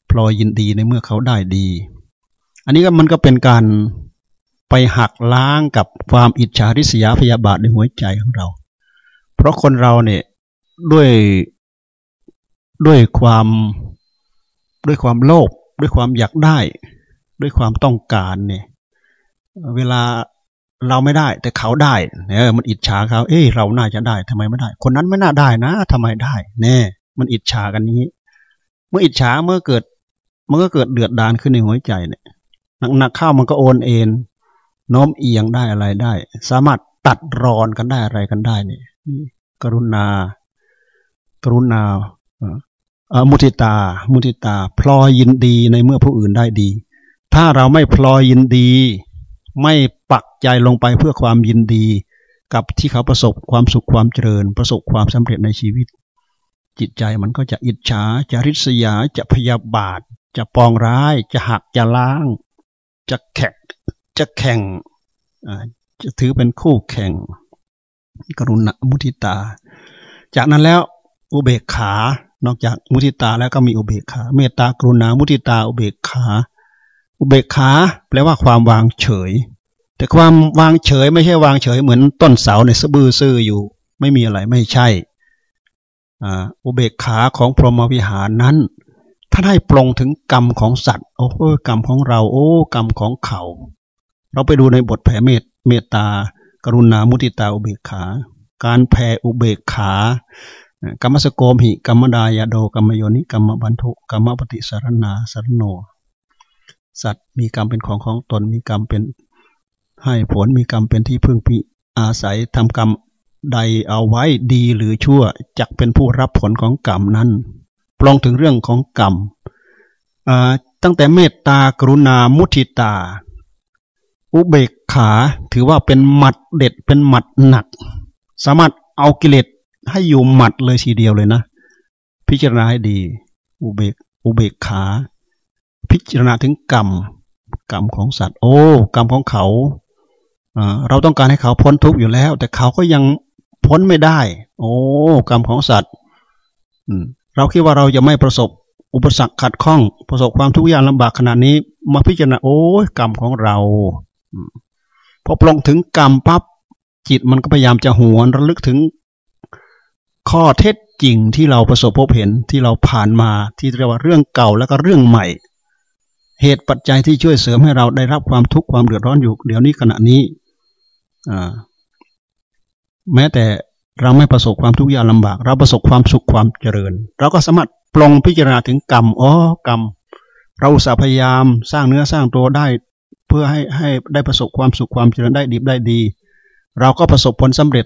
พลอยยินดีในเมื่อเขาได้ดี อันนี้ก็มันก็เป็นการไปหักล้างกับความอิจฉาริษยาพยาบาทในหัวใจของเรา เพราะคนเราเนี่ยด้วยด้วยความด้วยความโลภด้วยความอยากได้ ด้วยความต้องการเนี่ย เวลา เราไม่ได้ แต่เขาได้เนี่ยมันอิจฉาเขา เอ้ยเราน่าจะได้ทำไมไม่ได้ คนนั้นไม่น่าได้นะทำไมได้ แน่ มันอิจฉากันนี้ เมื่ออิจฉาเมื่อเกิด มันก็เกิดเดือดดานขึ้นในหัวใจเนี่ยหนักๆเข้ามันก็โอนเอ็นโน้มเอียงได้อะไรได้ สามารถตัดรอนกันได้อะไรกันได้เนี่ยกรุณา กรุณามุทิตา มุทิตา พลอยยินดีในเมื่อผู้อื่นได้ดี ถ้าเราไม่พลอยยินดี ไม่ปักใจลงไปเพื่อความยินดี กับที่เขาประสบความสุขความเจริญ ประสบความสำเร็จในชีวิต จิตใจมันก็จะอิจฉาจะริษยาจะพยาบาท จะปองร้าย จะหักจะล้าง จะแขกจะแข่งจะถือเป็นคู่แข่ง กรุณามุทิตา จากนั้นแล้วอุเบกขานอกจากมุทิตาแล้วก็มีอุเบกขา เมตตากรุณามุทิตาอุเบกขา อุเบกขาแปลว่าความวางเฉย แต่ความวางเฉยไม่ใช่วางเฉยเหมือนต้นเสาในสะบือซื่ออยู่ ไม่มีอะไรไม่ใช่อุเบกขาของพรหมวิหารนั้นท่านให้ปลงถึงกรรมของสัตว์โอ้กรรมของเราโอ้กรรมของเขา เราไปดูในบทแผ่เมตเมตตากรุณามุติตาอุเบกขา การแผ่อุเบกขากรรมสโกมหิกรรมดายาโดกรรมโยนิกรรมบันทุกรรมปฏิสารนาสารโน สัตว์มีกรรมเป็นของของตนมีกรรมเป็นให้ผลมีกรรมเป็นที่พึ่งพิอาศัยทำกรรมใดเอาไว้ดีหรือชั่วจักเป็นผู้รับผลของกรรมนั้นปลองถึงเรื่องของกรรมตั้งแต่เมตตากรุณามุทิตา อุเบกขาถือว่าเป็นหมัดเด็ดเป็นหมัดหนัก สามารถเอากิเลสให้อยู่หมัดเลยทีเดียวเลยนะ พิจารณาให้ดี อุเบกอุเบกขา พิจารณาถึงกรรม กรรมของสัตว์ โอ้ กรรมของเขา เราต้องการให้เขาพ้นทุกข์อยู่แล้ว แต่เขาก็ยังพ้นไม่ได้ โอ้ กรรมของสัตว์เราคิดว่าเราจะไม่ประสบอุปสรรคขัดข้อง ประสบความทุกข์ยากลำบากขนาดนี้ มาพิจารณา โอ้กรรมของเราพอปลงถึงกรรมปั๊บจิตมันก็พยายามจะหวนระลึกถึง ข้อเท็จจริงที่เราประสบพบเห็นที่เราผ่านมาที่เรียกว่าเรื่องเก่าแล้วก็เรื่องใหม่ เหตุปัจจัยที่ช่วยเสริมให้เราได้รับความทุกข์ความเดือดร้อนอยู่เดี๋ยวนี้ขณะนี้แม้แต่เราไม่ประสบความทุกข์ยากลำบาก เราประสบความสุขความเจริญ เราก็สามารถปลงพิจารณาถึงกรรมอ๋อกรรม เราสาพยายามสร้างเนื้อสร้างตัวได้ เพื่อให้ให้ได้ประสบความสุขความเจริญได้ดีได้ดี เราก็ประสบผลสำเร็จ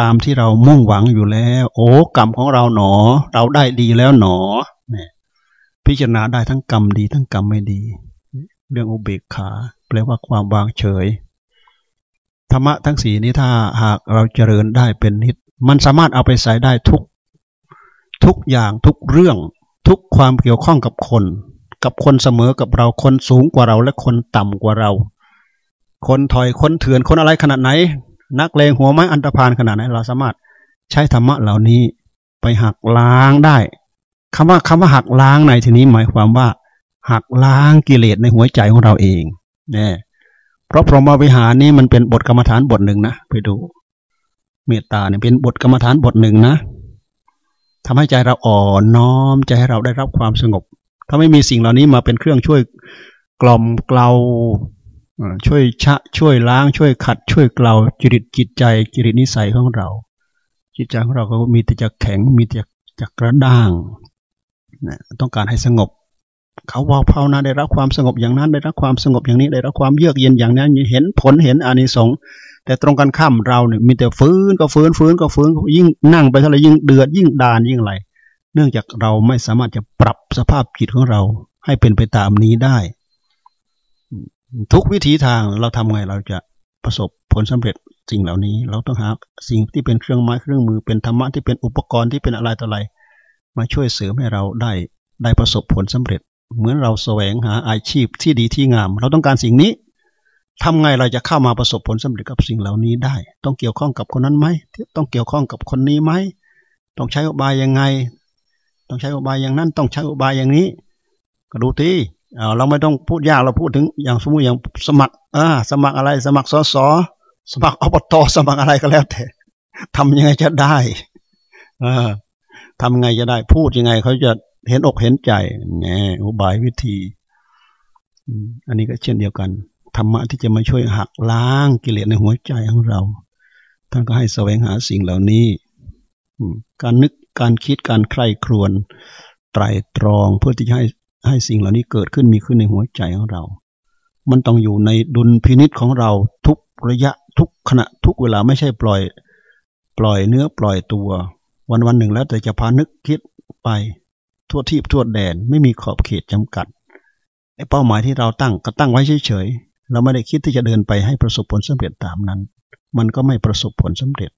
ตามที่เรามุ่งหวังอยู่แล้ว โอ้กรรมของเราหนอ เราได้ดีแล้วหนอเนี่ย พิจารณาได้ทั้งกรรมดีทั้งกรรมไม่ดี เรื่องอุเบกขา แปลว่าความวางเฉย ธรรมะทั้งสี่นี้ถ้าหากเราเจริญได้เป็นนิด มันสามารถเอาไปใส่ได้ทุก ทุกอย่างทุกเรื่อง ทุกความเกี่ยวข้องกับคน กับคนเสมอกับเราคนสูงกว่าเราและคนต่ำกว่าเรา คนถอยคนเถื่อนคนอะไรขนาดไหน นักเลงหัวไม้อันตรพานขนาดไหนเราสามารถใช้ธรรมะเหล่านี้ไปหักล้างได้ คำว่าคำว่าหักล้างในที่นี้หมายความว่า หักล้างกิเลสในหัวใจของเราเองเนี่ยเพราะพรหมวิหารนี้มันเป็นบทกรรมฐานบทหนึ่งนะไปดู เมตตาเนี่ยเป็นบทกรรมฐานบทหนึ่งนะทำให้ใจเราอ่อนน้อมใจให้เราได้รับความสงบ ถ้าไม่มีสิ่งเหล่านี้มาเป็นเครื่องช่วยกล่อมเกลาช่วยชะช่วยล้าง ช่วยขัด ช่วยเกลาจิตจิตใจจริตนิสัยของเรา จิตใจของเราก็มีแต่จะแข็งมีแต่จะกระด้าง ต้องการให้สงบ เขาว่าภาวนาได้รับความสงบอย่างนั้น ได้รับความสงบอย่างนี้ ได้รับความเยือกเย็นอย่างนั้นเห็นผลเห็นอานิสงส์แต่ตรงกันข้ามเราเนี่ยมีแต่ฟื้นก็ฟื้นฟื้นก็ฟื้นยิ่งนั่งไปเท่าไหร่ยิ่งเดือดยิ่งดานยิ่งไรเนื่องจากเราไม่สามารถจะปรับสภาพจิตของเราให้เป็นไปตามนี้ได้ ทุกวิถีทางเราทำไงเราจะประสบผลสำเร็จสิ่งเหล่านี้ เราต้องหาสิ่งที่เป็นเครื่องไม้เครื่องมือเป็นธรรมะที่เป็นอุปกรณ์ที่เป็นอะไรต่ออะไร มาช่วยเสริมให้เราได้ได้ประสบผลสำเร็จ เหมือนเราแสวงหาอาชีพที่ดีที่งาม เราต้องการสิ่งนี้ทำไงเราจะเข้ามาประสบผลสำเร็จกับสิ่งเหล่านี้ได้ ต้องเกี่ยวข้องกับคนนั้นไหมต้องเกี่ยวข้องกับคนนี้ไหมต้องใช้อุบายยังไง ต้องใช้อุบายอย่างนั้น ต้องใช้อุบายอย่างนี้ ก็ดูที่เราไม่ต้องพูดยากเราพูดถึงอย่างสมมติอย่างสมัครอ่าสมัครอะไร สมัครสสสมัครอบตสมัครอะไรก็แล้วแต่ทำยังไงจะได้อ่า ทำไงจะได้พูดยังไง เขาจะเห็นอกเห็นใจแง่อุบายวิธีอันนี้ก็เช่นเดียวกันธรรมะที่จะมาช่วยหักล้างกิเลสในหัวใจของเราท่านก็ให้แสวงหาสิ่งเหล่านี้การนึกการคิดการใคร่ครวญไตรตรองเพื่อที่จะให้ให้สิ่งเหล่านี้เกิดขึ้นมีขึ้นในหัวใจของเรา มันต้องอยู่ในดุลพินิษของเราทุกระยะทุกขณะทุกเวลาไม่ใช่ปล่อย ปล่อยเนื้อปล่อยตัว วันวันหนึ่งแล้วแต่จะพานึกคิดไปทั่วทีทั่วแดนไม่มีขอบเขตจำกัดไอ้เป้าหมายที่เราตั้งก็ตั้งไว้เฉยๆเราไม่ได้คิดที่จะเดินไปให้ประสบผลสำเร็จตามนั้น มันก็ไม่ประสบผลสำเร็จ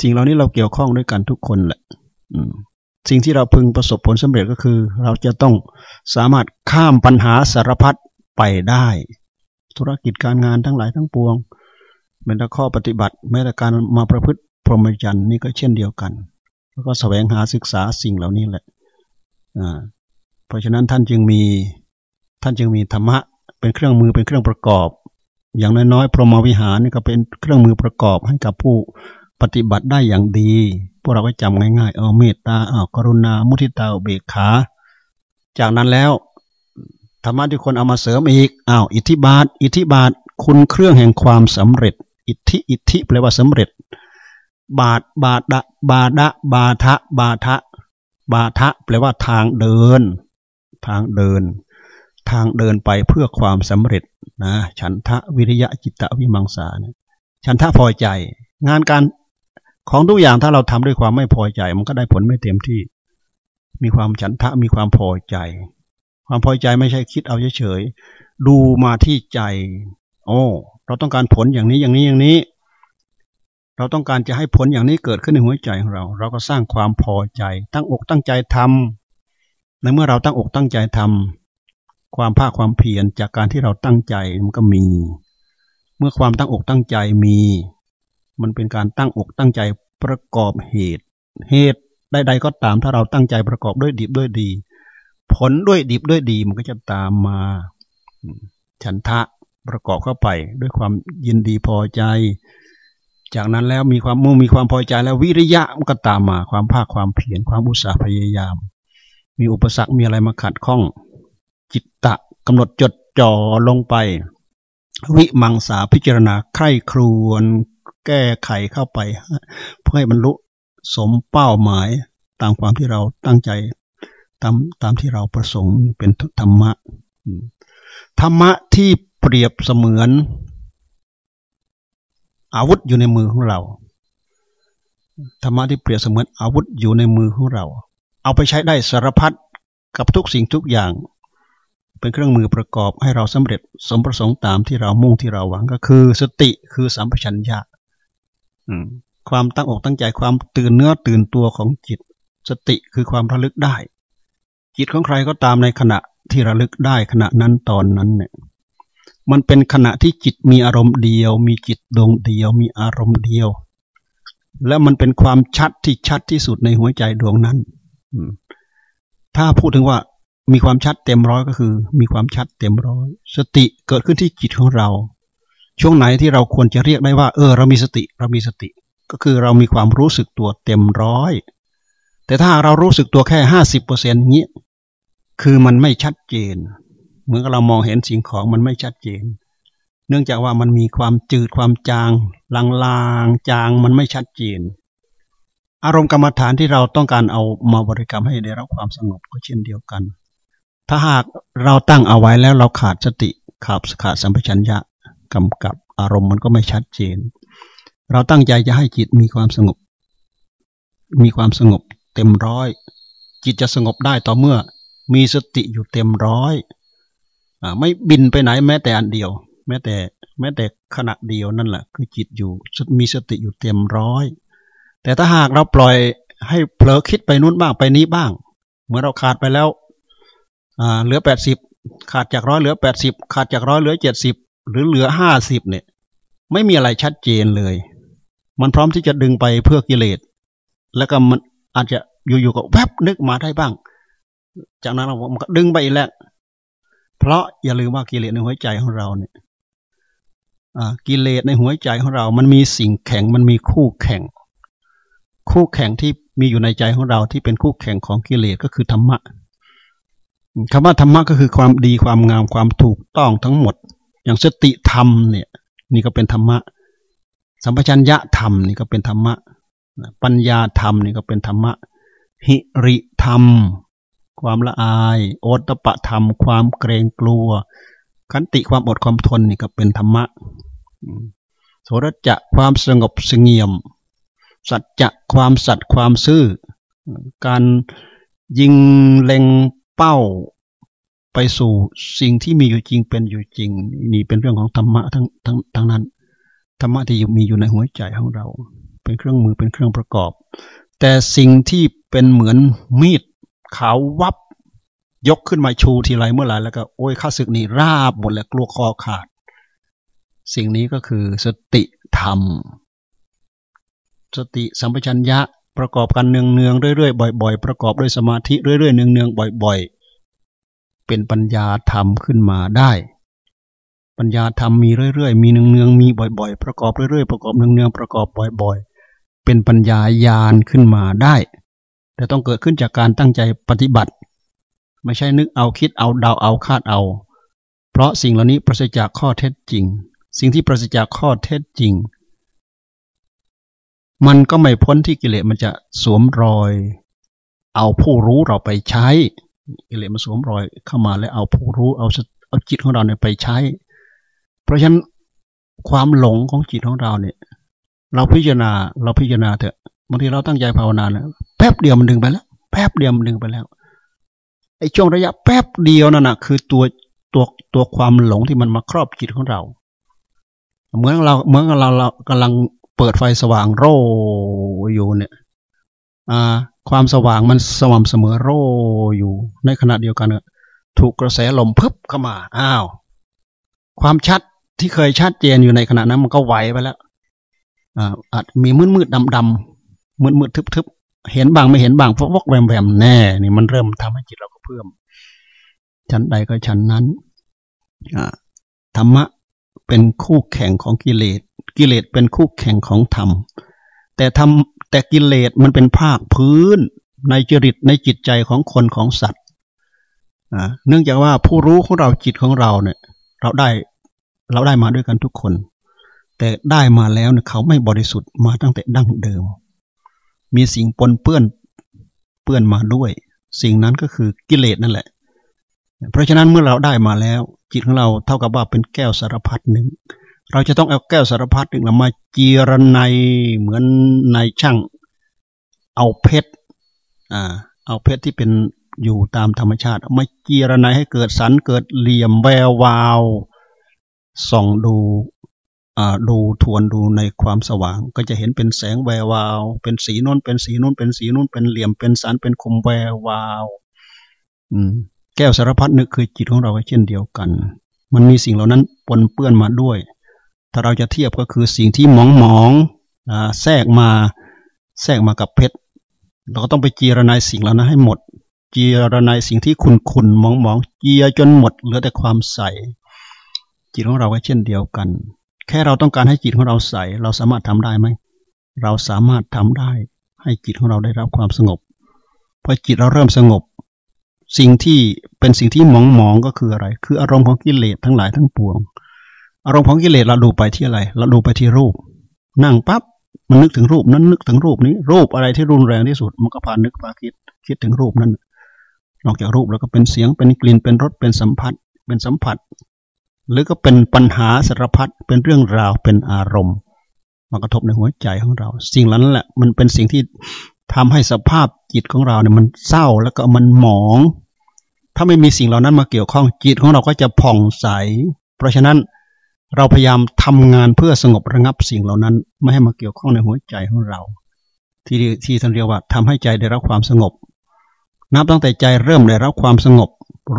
สิ่งเหล่านี้เราเกี่ยวข้องด้วยกันทุกคนแหละสิ่งที่เราพึงประสบผลสำเร็จก็คือ เราจะต้องสามารถข้ามปัญหาสารพัดไปได้ ธุรกิจการงานทั้งหลายทั้งปวงแม้แต่ข้อปฏิบัติแม้แต่การมาประพฤติ พรหมจรรย์นี่ก็เช่นเดียวกัน แล้วก็แสวงหาศึกษาสิ่งเหล่านี้แหละเพราะฉะนั้นท่านจึงมีท่านจึงมีธรรมะเป็นเครื่องมือเป็นเครื่องประกอบ อย่างน้อยๆพรหมวิหารนี่ก็เป็นเครื่องมือประกอบให้กับผู้ปฏิบัติได้อย่างดี พวกเราก็จำง่ายๆ เออเมตตาเอากรุณา มุทิตาเบกขา จากนั้นแล้วธรรมะที่คนเอามาเสริมอีกอ้าวอิทธิบาท อิทธิบาท คุณเครื่องแห่งความสำเร็จ อิทธิ อิทธิแปลว่าสำเร็จ บาทบาดะบาดะบาทะบาทะบาทะแปลว่าทางเดิน ทางเดิน ทางเดินไปเพื่อความสำเร็จนะฉันทะวิริยะจิตตวิมังสาเนี่ยฉันทะพอใจ งานการของทุกอย่างถ้าเราทำด้วยความไม่พอใจ มันก็ได้ผลไม่เต็มที่ มีความฉันทะมีความพอใจ ความพอใจไม่ใช่คิดเอาเฉยๆดูมาที่ใจ โอ้ เราต้องการผลอย่างนี้อย่างนี้อย่างนี้ เราต้องการจะให้ผลอย่างนี้เกิดขึ้นในหัวใจของเรา เราก็สร้างความพอใจ ตั้งอกตั้งใจทำในเมื่อเราตั้งอกตั้งใจทำความภาคความเพียรจากการที่เราตั้งใจมันก็มี เมื่อความตั้งอกตั้งใจมี มันเป็นการตั้งอกตั้งใจประกอบเหตุ เหตุใดๆก็ตามถ้าเราตั้งใจประกอบด้วยดิบด้วยดี ผลด้วยดิบด้วยดีมันก็จะตามมาฉันทะประกอบเข้าไปด้วยความยินดีพอใจ จากนั้นแล้วมีความมุ่งมีความพอใจแล้ววิริยะมันก็ตามมา ความภาคความเพียรความอุตสาห์พยายาม มีอุปสรรคมีอะไรมาขัดข้อง จิตตะกำหนดจดจ่อลงไป วิมังสาพิจารณาใคร่ครวนแก้ไขเข้าไป เพื่อให้บรรลุสมเป้าหมายตามความที่เราตั้งใจตามตามที่เราประสงค์เป็นธรรมะธรรมะที่เปรียบเสมือน อาวุธอยู่ในมือของเราธรรมะที่เปรียบเสมือนอาวุธอยู่ในมือของเรา เอาไปใช้ได้สารพัดกับทุกสิ่งทุกอย่าง เป็นเครื่องมือประกอบให้เราสำเร็จสมประสงค์ตามที่เรามุ่งที่เราหวังก็คือ สติคือสัมปชัญญะความตั้งอกตั้งใจความตื่นเนื้อตื่นตัวของจิต สติคือความระลึกได้ จิตของใครก็ตามในขณะที่ระลึกได้ขณะนั้นตอนนั้นเนี่ย มันเป็นขณะที่จิตมีอารมณ์เดียว มีจิตดวงเดียว มีอารมณ์เดียว และมันเป็นความชัดที่ชัดที่สุดในหัวใจดวงนั้นถ้าพูดถึงว่ามีความชัดเต็มร้อยก็คือ มีความชัดเต็มร้อยสติเกิดขึ้นที่จิตของเรา ช่วงไหนที่เราควรจะเรียกได้ว่า เออ เรามีสติเรามีสติ ก็คือเรามีความรู้สึกตัวเต็มร้อยแต่ถ้าเรารู้สึกตัวแค่ห้าสิบเปอร์เซ็นต์นี้คือมันไม่ชัดเจน เหมือนกับเรามองเห็นสิ่งของมันไม่ชัดเจน เนื่องจากว่ามันมีความจืดความจางลางๆจางมันไม่ชัดเจน อารมณ์กรรมฐานที่เราต้องการเอามาบริกรรมให้ได้รับความสงบก็เช่นเดียวกัน ถ้าหากเราตั้งเอาไว้แล้วเราขาดสติขาดขาดสัมปชัญญะกำกับอารมณ์มันก็ไม่ชัดเจน เราตั้งใจจะให้จิตมีความสงบ มีความสงบเต็มร้อย จิตจะสงบได้ต่อเมื่อมีสติอยู่เต็มร้อย ไม่บินไปไหนแม้แต่อันเดียว แม้แต่แม้แต่ขณะเดียวนั่นแหละ คือจิตอยู่มีสติอยู่เต็มร้อย แต่ถ้าหากเราปล่อยให้เผลอคิดไปนู้นบ้างไปนี้บ้าง เมื่อเราขาดไปแล้วเหลือแปดสิบขาดจากร้อยเหลือแปดสิบขาดจากร้อยเหลือเจ็ดสิบหรือเหลือห้าสิบเนี่ย ไม่มีอะไรชัดเจนเลย มันพร้อมที่จะดึงไปเพื่อกิเลสแล้วก็มันอาจจะอยู่ๆก็แวบนึกมาได้บ้าง จากนั้นเรามันก็ดึงไปอีกแล้ว เพราะอย่าลืมว่ากิเลสในหัวใจของเราเนี่ยกิเลสในหัวใจของเรา มันมีสิ่งแข็ง มันมีคู่แข่ง คู่แข่งที่มีอยู่ในใจของเราที่เป็นคู่แข่งของกิเลสก็คือธรรมะคำว่าธรรมะก็คือความดีความงามความถูกต้องทั้งหมด อย่างสติธรรมเนี่ย นี่ก็เป็นธรรมะ สัมปชัญญะธรรมนี่ก็เป็นธรรมะ ปัญญาธรรมนี่ก็เป็นธรรมะ หิริธรรม ความละอาย โอตปะธรรม ความเกรงกลัว ขันติความอดความทนนี่ก็เป็นธรรมะโสรจะความสงบสงเงียม สัจจะความสัตย์ความซื่อ การยิงเล็งเป้าไปสู่สิ่งที่มีอยู่จริงเป็นอยู่จริง นี่เป็นเรื่องของธรรมะทั้งทั้งทั้งนั้นธรรมะที่มีอยู่ในหัวใจของเรา เป็นเครื่องมือเป็นเครื่องประกอบ แต่สิ่งที่เป็นเหมือนมีด ขาววับ ยกขึ้นมาชูทีไรเมื่อไหร่แล้วก็โอ้ยข้าศึกนี่ราบหมดแล้วกลัวคอขาด สิ่งนี้ก็คือสติธรรม สติสัมปชัญญะประกอบกันเนืองเนืองเรื่อยๆบ่อย ๆ ประกอบด้วยสมาธิเรื่อยๆเนืองเนืองบ่อย ๆ เป็นปัญญาธรรมขึ้นมาได้ ปัญญาธรรมมีเรื่อยๆ มีเนืองเนืองมีบ่อย ๆ ประกอบเรื่อยๆประกอบเนืองเนืองประกอบบ่อย ๆ เป็นปัญญาญาณขึ้นมาได้ แต่ต้องเกิดขึ้นจากการตั้งใจปฏิบัติ ไม่ใช่นึกเอาคิดเอาเดาเอาคาดเอา เพราะสิ่งเหล่านี้ปราศจากข้อเท็จจริง สิ่งที่ปราศจากข้อเท็จจริง มันก็ไม่พ้นที่กิเลสมันจะสวมรอย เอาผู้รู้เราไปใช้ กิเลสมันสวมรอยเข้ามาแล้วเอาผู้รู้เอาเอาจิตของเราเนี่ยไปใช้ เพราะฉะนั้นความหลงของจิตของเราเนี่ย เราพิจารณาเราพิจารณาเถอะ บางทีเราตั้งใจภาวนาแล้วแป๊บเดียวมันดึงไปแล้ว แป๊บเดียวมันดึงไปแล้วไอ้ช่วงระยะแป๊บเดียวนั่นนะคือตัวตัวตัวความหลงที่มันมาครอบจิตของเรา เหมือนเราเหมือนเราเรากำลังเปิดไฟสว่างโร่อยู่เนี่ยอ่าความสว่างมันสม่ำเสมอโร่อยู่ ในขณะเดียวกันถูกกระแสลมพึบเข้ามาอ้าว ความชัดที่เคยชัดเจนอยู่ในขณะนั้นมันก็ไหวไปแล้วอ่าอาจมีมืดมืดดำดำ มืดมืดทึบทึบเห็นบางไม่เห็นบางพวกวกแวมแวมแน่นี่มันเริ่มทำให้จิตเราก็เพิ่มชั้นใดก็ชั้นนั้นธรรมะเป็นคู่แข่งของกิเลส กิเลสเป็นคู่แข่งของธรรม แต่ทำแต่กิเลสมันเป็นภาคพื้นในจริตในจิตใจของคนของสัตว์เนื่องจากว่าผู้รู้ของเราจิตของเราเนี่ย เราได้เราได้มาด้วยกันทุกคน แต่ได้มาแล้วเนี่ยเขาไม่บริสุทธิ์มาตั้งแต่ดั้งเดิม มีสิ่งปนเปื้อนเปื้อนมาด้วย สิ่งนั้นก็คือกิเลสนั่นแหละ เพราะฉะนั้นเมื่อเราได้มาแล้ว จิตของเราเท่ากับว่าเป็นแก้วสารพัดหนึ่ง เราจะต้องเอาแก้วสารพัดหนึ่งมาเจียรนายเหมือนนายช่าง เอาเพชรอ่าเอาเพชรที่เป็นอยู่ตามธรรมชาติมาเจียรนายให้เกิดสันเกิดเหลี่ยมแวววาวส่องดู ดูทวนดูในความสว่าง ก็จะเห็นเป็นแสงแวววาว เป็นสีนู้นเป็นสีนู้นเป็นสีนู้นเป็นเหลี่ยมเป็นสันเป็นคมแวววาวแก้วสารพัดนึกคือจิตของเราเช่นเดียวกัน มันมีสิ่งเหล่านั้นปนเปื้อนมาด้วย ถ้าเราจะเทียบก็คือสิ่งที่หมองมองแทรกมาแทรกมากับเพชรเราก็ต้องไปจีรนายสิ่งเหล่านั้นให้หมด จีรนายสิ่งที่ขุนขุนมองมองเจียจนหมดเหลือแต่ความใสจิตของเราก็เช่นเดียวกัน แค่เราต้องการให้จิตของเราใส เราสามารถทำได้ไหม เราสามารถทำได้ ให้จิตของเราได้รับความสงบ พอจิตเราเริ่มสงบ สิ่งที่เป็นสิ่งที่มองมองก็คืออะไร คืออารมณ์ของกิเลสทั้งหลายทั้งปวง อารมณ์ของกิเลสเราดูไปที่อะไร เราดูไปที่รูป นั่งปั๊บมันนึกถึงรูปนั้นนึกถึงรูปนี้ รูปอะไรที่รุนแรงที่สุด มันก็พานึกพาคิดคิดถึงรูปนั้นนอกจากรูปแล้วก็เป็นเสียงเป็นกลิ่นเป็นรสเป็นสัมผัส เป็นสัมผัส หรือก็เป็นปัญหาสารพัดเป็นเรื่องราวเป็นอารมณ์มากระทบในหัวใจของเรา สิ่งนั้นแหละ มันเป็นสิ่งที่ทำให้สภาพจิตของเราเนี่ยมันเศร้าแล้วก็มันหมอง ถ้าไม่มีสิ่งเหล่านั้นมาเกี่ยวข้องจิตของเราก็จะผ่องใส เพราะฉะนั้นเราพยายามทำงานเพื่อสงบระงับสิ่งเหล่านั้น ไม่ให้มาเกี่ยวข้องในหัวใจของเรา ที่ที่ท่านเรียกว่าทำให้ใจได้รับความสงบ นับตั้งแต่ใจเริ่มได้รับความสงบ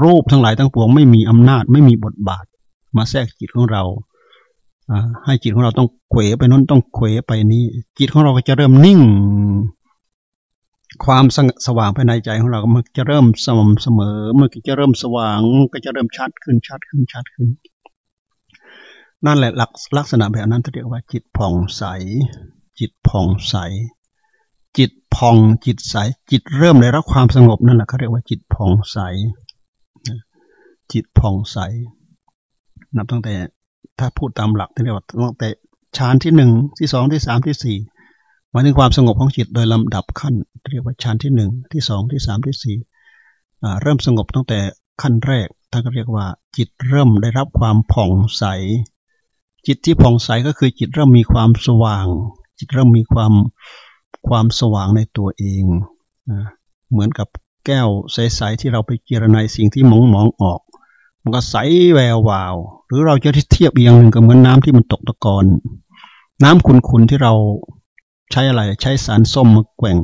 รูปทั้งหลายทั้งปวงไม่มีอำนาจไม่มีบทบาท มาแทรกจิตของเราให้จิตของเราต้องเขวไปนู้นต้องเขวไปนี้ จิตของเราก็จะเริ่มนิ่ง ความสสว่างภายในใจของเราก็มันจะเริ่มสม่ำเสมอ มันก็จะเริ่มสว่างก็จะเริ่มชัดขึ้นชัดขึ้นชัดขึ้น นั่นแหละลักลักษณะแบบนั้นเรียกว่า จิตผ่องใส จิตผ่องใส จิตผ่องจิตใส จิตเริ่มได้รับความสงบนั่นแหละเขาเรียกว่าจิตผ่องใส จิตผ่องใส นับตั้งแต่ถ้าพูดตามหลักที่เรียกว่าตั้งแต่ฌานที่หนึ่งที่สองที่สามที่สี่หมายถึงความสงบของจิตโดยลำดับขั้น เรียกว่าฌานที่หนึ่งที่สองที่สามที่สี่เริ่มสงบตั้งแต่ขั้นแรกท่านก็เรียกว่า จิตเริ่มได้รับความผ่องใส จิตที่ผ่องใสก็คือจิตเริ่มมีความสว่าง จิตเริ่มมีความความสว่างในตัวเองเหมือนกับแก้วใสๆที่เราไปเจรไนสิ่งที่มองมองออก มันก็ใสแวววาว หรือเราจะเทียบอีกอย่างหนึ่งก็เหมือนน้าที่มันตกตะกอนน้ำขุนๆที่เราใช้อะไรใช้สารส้มมาแกว่ง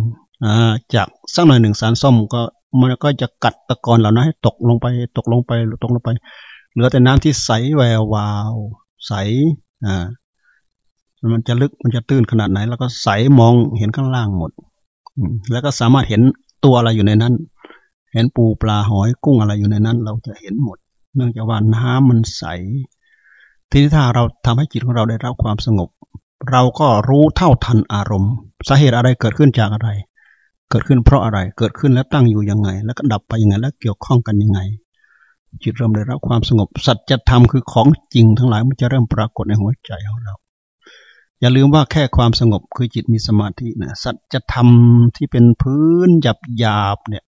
จากสักหน่อยหนึ่งสารส้มก็มันก็จะกัดตะกอนเหล่านั้นให้ตกลงไปตกลงไปตกลงไป เหลือแต่น้ำที่ใสแวววาว ใสอ่ามันจะลึกมันจะตื้นขนาดไหน แล้วก็ใสมองเห็นข้างล่างหมดแล้วก็สามารถเห็นตัวอะไรอยู่ในนั้น เห็นปูปลาหอยกุ้งอะไรอยู่ในนั้น เราจะเห็นหมด เนื่องจากว่าน้ำมันใส ทีนี้ถ้าเราทำให้จิตของเราได้รับความสงบ เราก็รู้เท่าทันอารมณ์ สาเหตุอะไรเกิดขึ้นจากอะไร เกิดขึ้นเพราะอะไร เกิดขึ้นแล้วตั้งอยู่ยังไง แล้วก็ดับไปยังไง แล้วเกี่ยวข้องกันยังไง จิตเริ่มได้รับความสงบ สัจธรรมคือของจริงทั้งหลายมันจะเริ่มปรากฏในหัวใจของเราอย่าลืมว่าแค่ความสงบคือจิตมีสมาธินะสัจธรรมที่เป็นพื้นหยาบหยาบเนี่ย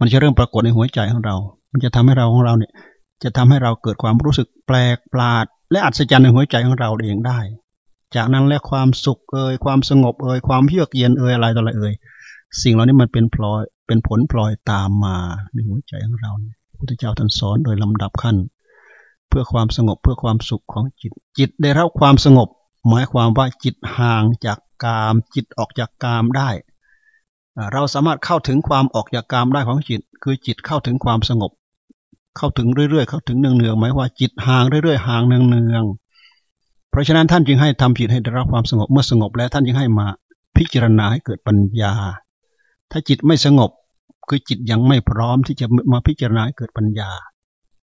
มันจะเริ่มปรากฏในหัวใจของเรา มันจะทำให้เราของเราเนี่ย จะทำให้เราเกิดความรู้สึกแปลกประหลาด และอัศจรรย์ในหัวใจของเราเองได้ จากนั้นและความสุขเอ่ยความสงบเอ่ยความเยือกเย็นเอ่ยอะไรต่ออะไรเอ่ยสิ่งเหล่านี้มันเป็นพลอยเป็นผลพลอยตามมาในหัวใจของเราพระพุทธเจ้าท่านสอนโดยลำดับขั้น เพื่อความสงบเพื่อความสุขของจิต จิตได้รับความสงบ หมายความว่าจิตห่างจากกาม จิตออกจากกามได้ เราสามารถเข้าถึงความออกจากกามได้ของจิต คือจิตเข้าถึงความสงบ เข้าถึงเรื่อยๆ เข้าถึงเนืองๆหมายว่าจิตห่างเรื่อยๆห่างเนืองๆเพราะฉะนั้นท่านจึงให้ทำจิตให้ได้รับความสงบเมื่อสงบแล้วท่านจึงให้มาพิจารณาให้เกิดปัญญา ถ้าจิตไม่สงบคือจิตยังไม่พร้อมที่จะมาพิจารณาให้เกิดปัญญา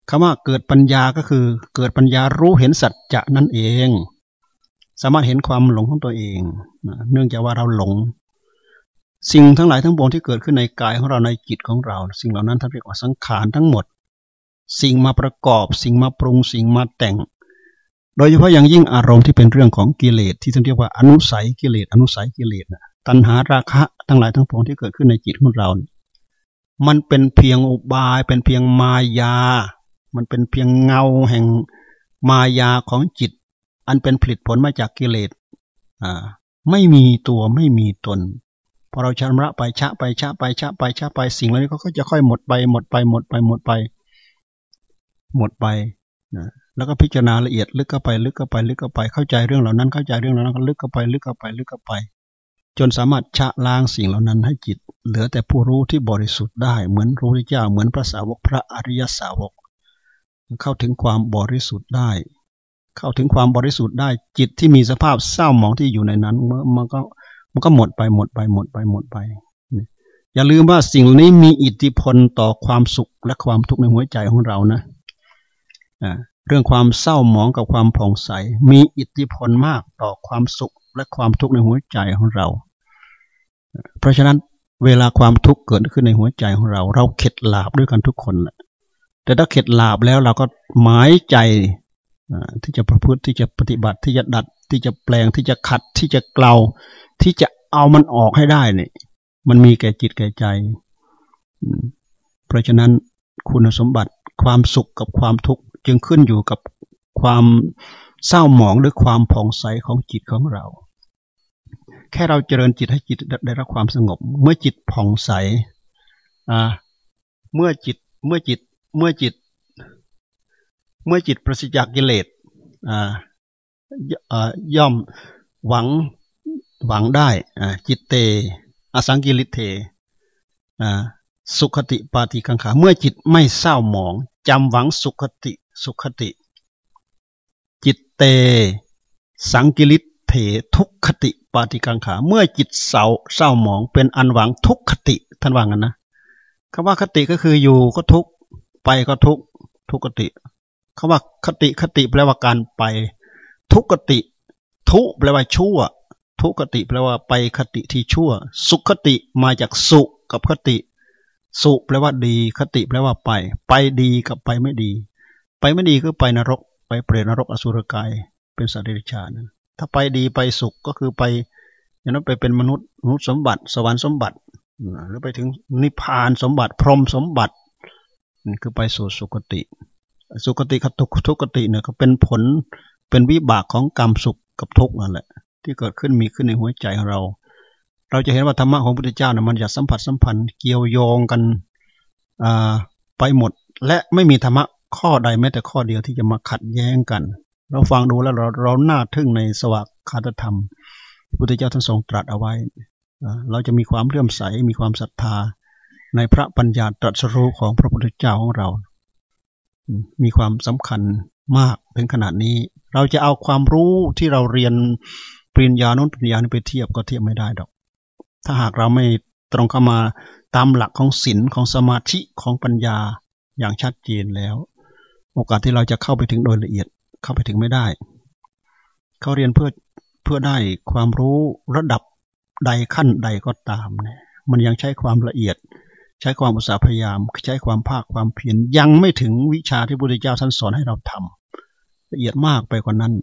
คำว่าเกิดปัญญาก็คือเกิดปัญญารู้เห็นสัจจะนั่นเอง สามารถเห็นความหลงของตัวเองเนื่องจากว่าเราหลง สิ่งทั้งหลายทั้งปวงที่เกิดขึ้นในกายของเราในจิตของเรา สิ่งเหล่านั้นท่านเรียกว่าสังขารทั้งหมด สิ่งมาประกอบ สิ่งมาปรุง สิ่งมาแต่ง โดยเฉพาะอย่างยิ่งอารมณ์ที่เป็นเรื่องของกิเลสที่ท่านเรียกว่าอนุสัยกิเลสอนุสัยกิเลสตัณหาราคะทั้งหลายทั้งปวงที่เกิดขึ้นในจิตของเรา มันเป็นเพียงอุบาย เป็นเพียงมายา มันเป็นเพียงเงาแห่งมายาของจิต อันเป็นผลิตผลมาจากกิเลสอ่าไม่มีตัวไม่มีตนพอเราชำระไปชะไปชะไปชะไปชะไปสิ่งเหล่านี้ก็จะค่อยหมดไปหมดไปหมดไปหมดไป หมดไปนะแล้วก็พิจารณาละเอียดลึกเข้าไปลึกเข้าไปลึกเข้าไปเข้าใจเรื่องเหล่านั้นเข้าใจเรื่องเหล่านั้นก็ลึกเข้าไปลึกเข้าไปลึกเข้าไป จนสามารถชะล้างสิ่งเหล่านั้นให้จิต เหลือแต่ผู้รู้ที่บริสุทธิ์ได้เหมือนรู้ที่เจ้าเหมือนพระสาวกพระอริยสาวก เข้าถึงความบริสุทธิ์ได้ เข้าถึงความบริสุทธิ์ได้จิตที่มีสภาพเศร้าหมองที่อยู่ในนั้นมันก็มันก็หมดไปหมดไปหมดไปหมดไป อย่าลืมว่าสิ่งนี้มีอิทธิพลต่อความสุขและความทุกข์ในหัวใจของเรานะ เรื่องความเศร้าหมองกับความผ่องใส มีอิทธิพลมากต่อความสุขและความทุกข์ในหัวใจของเรา เพราะฉะนั้นเวลาความทุกข์เกิดขึ้นในหัวใจของเรา เราเข็ดหลาบด้วยกันทุกคนแหละแต่ถ้าเข็ดหลาบแล้วเราก็หมายใจที่จะประพฤติที่จะปฏิบัติที่จะดัดที่จะแปลงที่จะขัดที่จะเกลาที่จะเอามันออกให้ได้เนี่ยมันมีแก่จิตแก่ใจ เพราะฉะนั้นคุณสมบัติความสุขกับความทุกข์ จึงขึ้นอยู่กับความเศร้าหมองหรือความผ่องใสของจิตของเรา แค่เราเจริญจิตให้จิตได้รับความสงบ เมื่อจิตผ่องใสเมื่อจิตเมื่อจิตเมื่อจิต เมื่อจิตประสิทธิ์จากกิเลสย่อมหวังหวังได้จิตเต อสังกิริเทสุขติปาติกังขา เมื่อจิตไม่เศร้าหมองจำหวังสุขติ สุขติ จิตเต สังกิริเถทุกขติปาติกังขา เมื่อจิตเศร้าเศร้าหมองเป็นอันหวังทุกขติท่านว่างันนะคำว่าคติก็คืออยู่ก็ทุกไปก็ทุกทุกขติคำว่าคติคติแปลว่าการไป ทุกขติ ทุแปลว่าชั่ว ทุกติแปลว่าไปคติที่ชั่ว สุขติมาจากสุกับคติ สุแปลว่าดี คติแปลว่าไป ไปดีกับไปไม่ดี ไปไม่ดีคือไปนรก ไปเปรตนรกอสุรกาย เป็นสัตว์เดรัจฉานถ้าไปดีไปสุขก็คือไปอย่างนั้นไปเป็นมนุษย์มนุษย์สมบัติ สวรรค์สมบัติหรือไปถึงนิพพานสมบัติ พรหมสมบัตินี่คือไปสู่สุคติ สุคติกับทุกติเนี่ยก็เป็นผลเป็นวิบากของกรรมสุขกับทุกข์นั่นแหละ ที่เกิดขึ้นมีขึ้นในหัวใจของเรา เราจะเห็นว่าธรรมะของพระพุทธเจ้าเนี่ยมันจะสัมผัสสัมพันธ์เกี่ยวโยงกันไปหมด และไม่มีธรรมะ ข้อใดแม้แต่ข้อเดียวที่จะมาขัดแย้งกัน เราฟังดูแล้วเราเราหน้าทึ่งในสวากขาตธรรมพระพุทธเจ้าท่านทรงตรัสเอาไว้ เราจะมีความเลื่อมใส มีความศรัทธา ในพระปัญญาตรัสรู้ของพระพุทธเจ้าของเรา มีความสำคัญมากถึงขนาดนี้ เราจะเอาความรู้ที่เราเรียนปริญญาโน้นปริญญานี้ไปเทียบก็เทียบไม่ได้ดอก ถ้าหากเราไม่ตรงเข้ามาตามหลักของศีลของสมาธิของปัญญาอย่างชัดเจนแล้ว โอกาสที่เราจะเข้าไปถึงโดยละเอียดเข้าไปถึงไม่ได้ เขาเรียนเพื่อเพื่อได้ความรู้ระดับใดขั้นใดก็ตามเนี่ยมันยังใช้ความละเอียด ใช้ความอุตสาห์พยายาม ใช้ความภาคความเพียรยังไม่ถึงวิชาที่พระพุทธเจ้าท่านสอนให้เราทำละเอียดมากไปกว่านั้น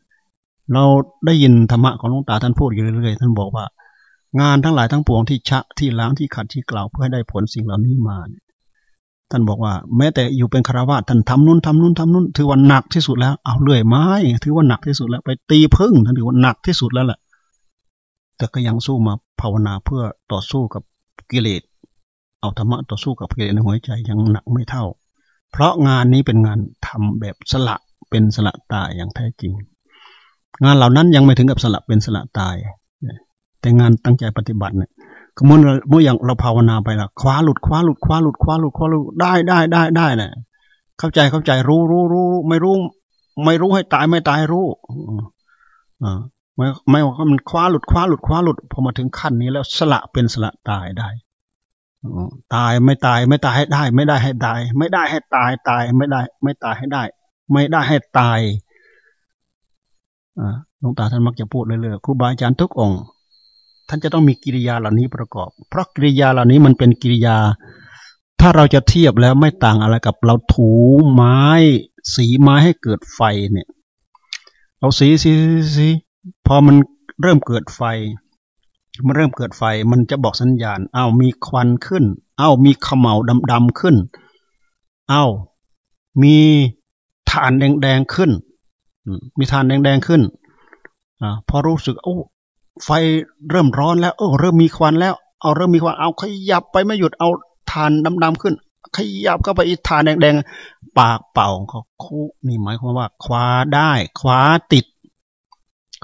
เราได้ยินธรรมะของหลวงตาท่านพูดอยู่เรื่อยๆท่านบอกว่างานทั้งหลายทั้งปวงที่ชะที่ล้างที่ขัดที่กล่าวเพื่อให้ได้ผลสิ่งเหล่านี้มาเนี่ย ท่านบอกว่า แม้แต่อยู่เป็นคารวะท่านทำนู่นทำนู่นทำนู่นถือว่าหนักที่สุดแล้วเอาเลื่อยไม้ถือว่าหนักที่สุดแล้ว ไปตีพึ่งท่านถือว่าหนักที่สุดแล้วแหละแต่ก็ยังสู้มาภาวนาเพื่อต่อสู้กับกิเลสเอาธรรมะต่อสู้กับกิเลสในหัวใจยังหนักไม่เท่า เพราะงานนี้เป็นงานทำแบบสละเป็นสละตายอย่างแท้จริง งานเหล่านั้นยังไม่ถึงกับสละเป็นสละตาย แต่งานตั้งใจปฏิบัติเนี่ย เมื่อเมื่ออย่างเราภาวนาไปละคว้าหลุดคว้าหลุดคว้าหลุดคว้าหลุดคว้าหลุดได้ได้ได้ได้เนี่ยเข้าใจเข้าใจรู้รู้รู้ไม่รู้ ไม่รู้ให้ตายไม่ตายรู้อ่าไม่ไม่ว่ามันคว้าหลุดคว้าหลุดคว้าหลุดพอมาถึงขั้นนี้แล้วสละเป็นสละตายได้ตายไม่ตายไม่ตายให้ได้ ไม่ได้ให้ตาย ไม่ได้ให้ตายตายไม่ได้ ไม่ตายให้ได้ ไม่ได้ให้ตายอ่าหลวงตาท่านมักจะพูดเรื่อยๆครูบาอาจารย์ทุกองค์ ท่านจะต้องมีกิริยาเหล่านี้ประกอบ เพราะกิริยาเหล่านี้มันเป็นกิริยา ถ้าเราจะเทียบแล้วไม่ต่างอะไรกับเราถูไม้ สีไม้ให้เกิดไฟเนี่ย เราสีสีสีพอมันเริ่มเกิดไฟ มันเริ่มเกิดไฟ มันจะบอกสัญญาณเอ้ามีควันขึ้นเอ้ามีขมเหลาดำๆขึ้นเอ้ามีฐานแดงๆขึ้น มีฐานแดงๆขึ้นอพอรู้สึกโอ้ ไฟเริ่มร้อนแล้ว เออเริ่มมีควันแล้ว เอาเริ่มมีควันเอาขยับไปไม่หยุดเอาทานดำๆขึ้น ขยับเข้าไปอีกทานแดงๆ ปากเป่าเขาคุนี่หมายความว่าคว้าได้คว้าติด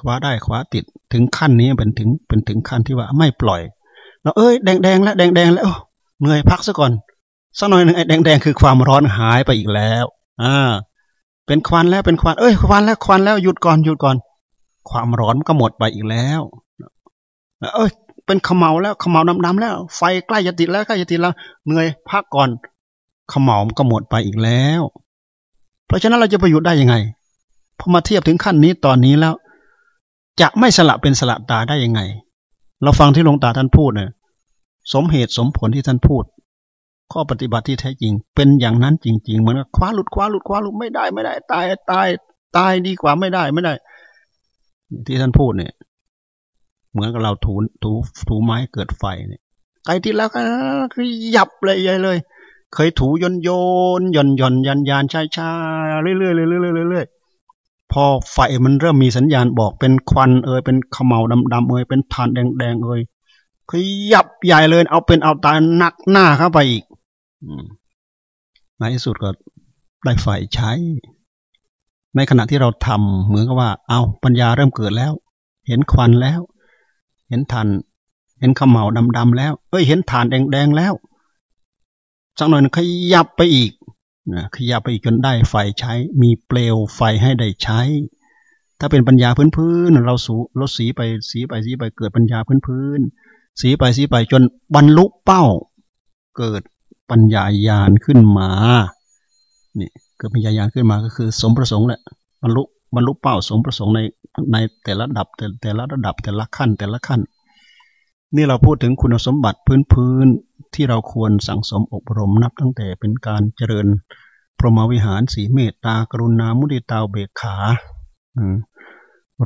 คว้าได้คว้าติดถึงขั้นนี้เป็นถึงเป็นถึงขั้นที่ว่าไม่ปล่อยเราเอ้ยแดงๆแล้วแดงๆแล้วเหนื่อยพักซะก่อนสักหน่อยหนึ่งไอ้แดงๆคือความร้อนหายไปอีกแล้ว อ่า เป็นควันแล้วเป็นควัน เอ้ยควันแล้วควันแล้วหยุดก่อนหยุดก่อน ความร้อนก็หมดไปอีกแล้วเออเป็นขมเมาแล้วขมเมาดำๆแล้ว ไฟใกล้จะติดแล้วใกล้จะติดแล้วเหนื่อยพักก่อนขมเมาก็หมดไปอีกแล้ว เพราะฉะนั้นเราจะประยุทธ์ได้ยังไงพอมาเทียบถึงขั้นนี้ตอนนี้แล้ว จะไม่สละเป็นสละตาได้ยังไง เราฟังที่หลวงตาท่านพูดเนี่ยสมเหตุสมผลที่ท่านพูด ข้อปฏิบัติที่แท้จริง เป็นอย่างนั้นจริง ๆ เหมือนกับคว้าหลุดคว้าหลุดคว้าหลุดไม่ได้ไม่ได้ ตายตายตายดีกว่าไม่ได้ไม่ได้ ที่ท่านพูดเนี่ย เหมือนกับเราถูถูถูไม้เกิดไฟเนี่ยใครที่แล้วก็คือหยับเลยใหญ่เลย เคยถูยนโยนย่อนย่อนยันยานชายชาเรื่อยเรื่อยเรื่อยเรื่อยเรื่อยพอไฟมันเริ่มมีสัญญาณบอกเป็นควันเอ่ยเป็นขมเหลาดำๆเอ่ยเป็นฐานแดงๆเอ่ยขยับใหญ่เลย เอาเป็นเอาตายหนักหน้าเข้าไปอีกในที่สุดก็ได้ไฟใช้ ในขณะที่เราทำเหมือนกับว่า เอาปัญญาเริ่มเกิดแล้ว เห็นควันแล้ว เห็นฐานเห็นขมเหลาดำๆแล้ว เอ้ย เห็นฐานแดงๆแล้วสักหน่อยขยับไปอีกนะขยับไปอีกจนได้ไฟใช้ มีเปลวไฟให้ได้ใช้ ถ้าเป็นปัญญาพื้นๆเราสูเราสีไปสีไปสีไปเกิดปัญญาพื้นๆสีไปสีไปจนบรรลุเป้า เกิดปัญญาญาณขึ้นมา นี่ เกิดปัญญาญาณขึ้นมาก็คือสมประสงค์แหละบรรลุบรรลุเป้าสมประสงค์ในในแต่ละดับแต่แต่ละระดับแต่ละขั้นแต่ละขั้น นี่เราพูดถึงคุณสมบัติพื้นๆที่เราควรสั่งสมอบรมนับตั้งแต่เป็นการเจริญ พรหมวิหารสีเมตตากรุณามุติตาเบกขา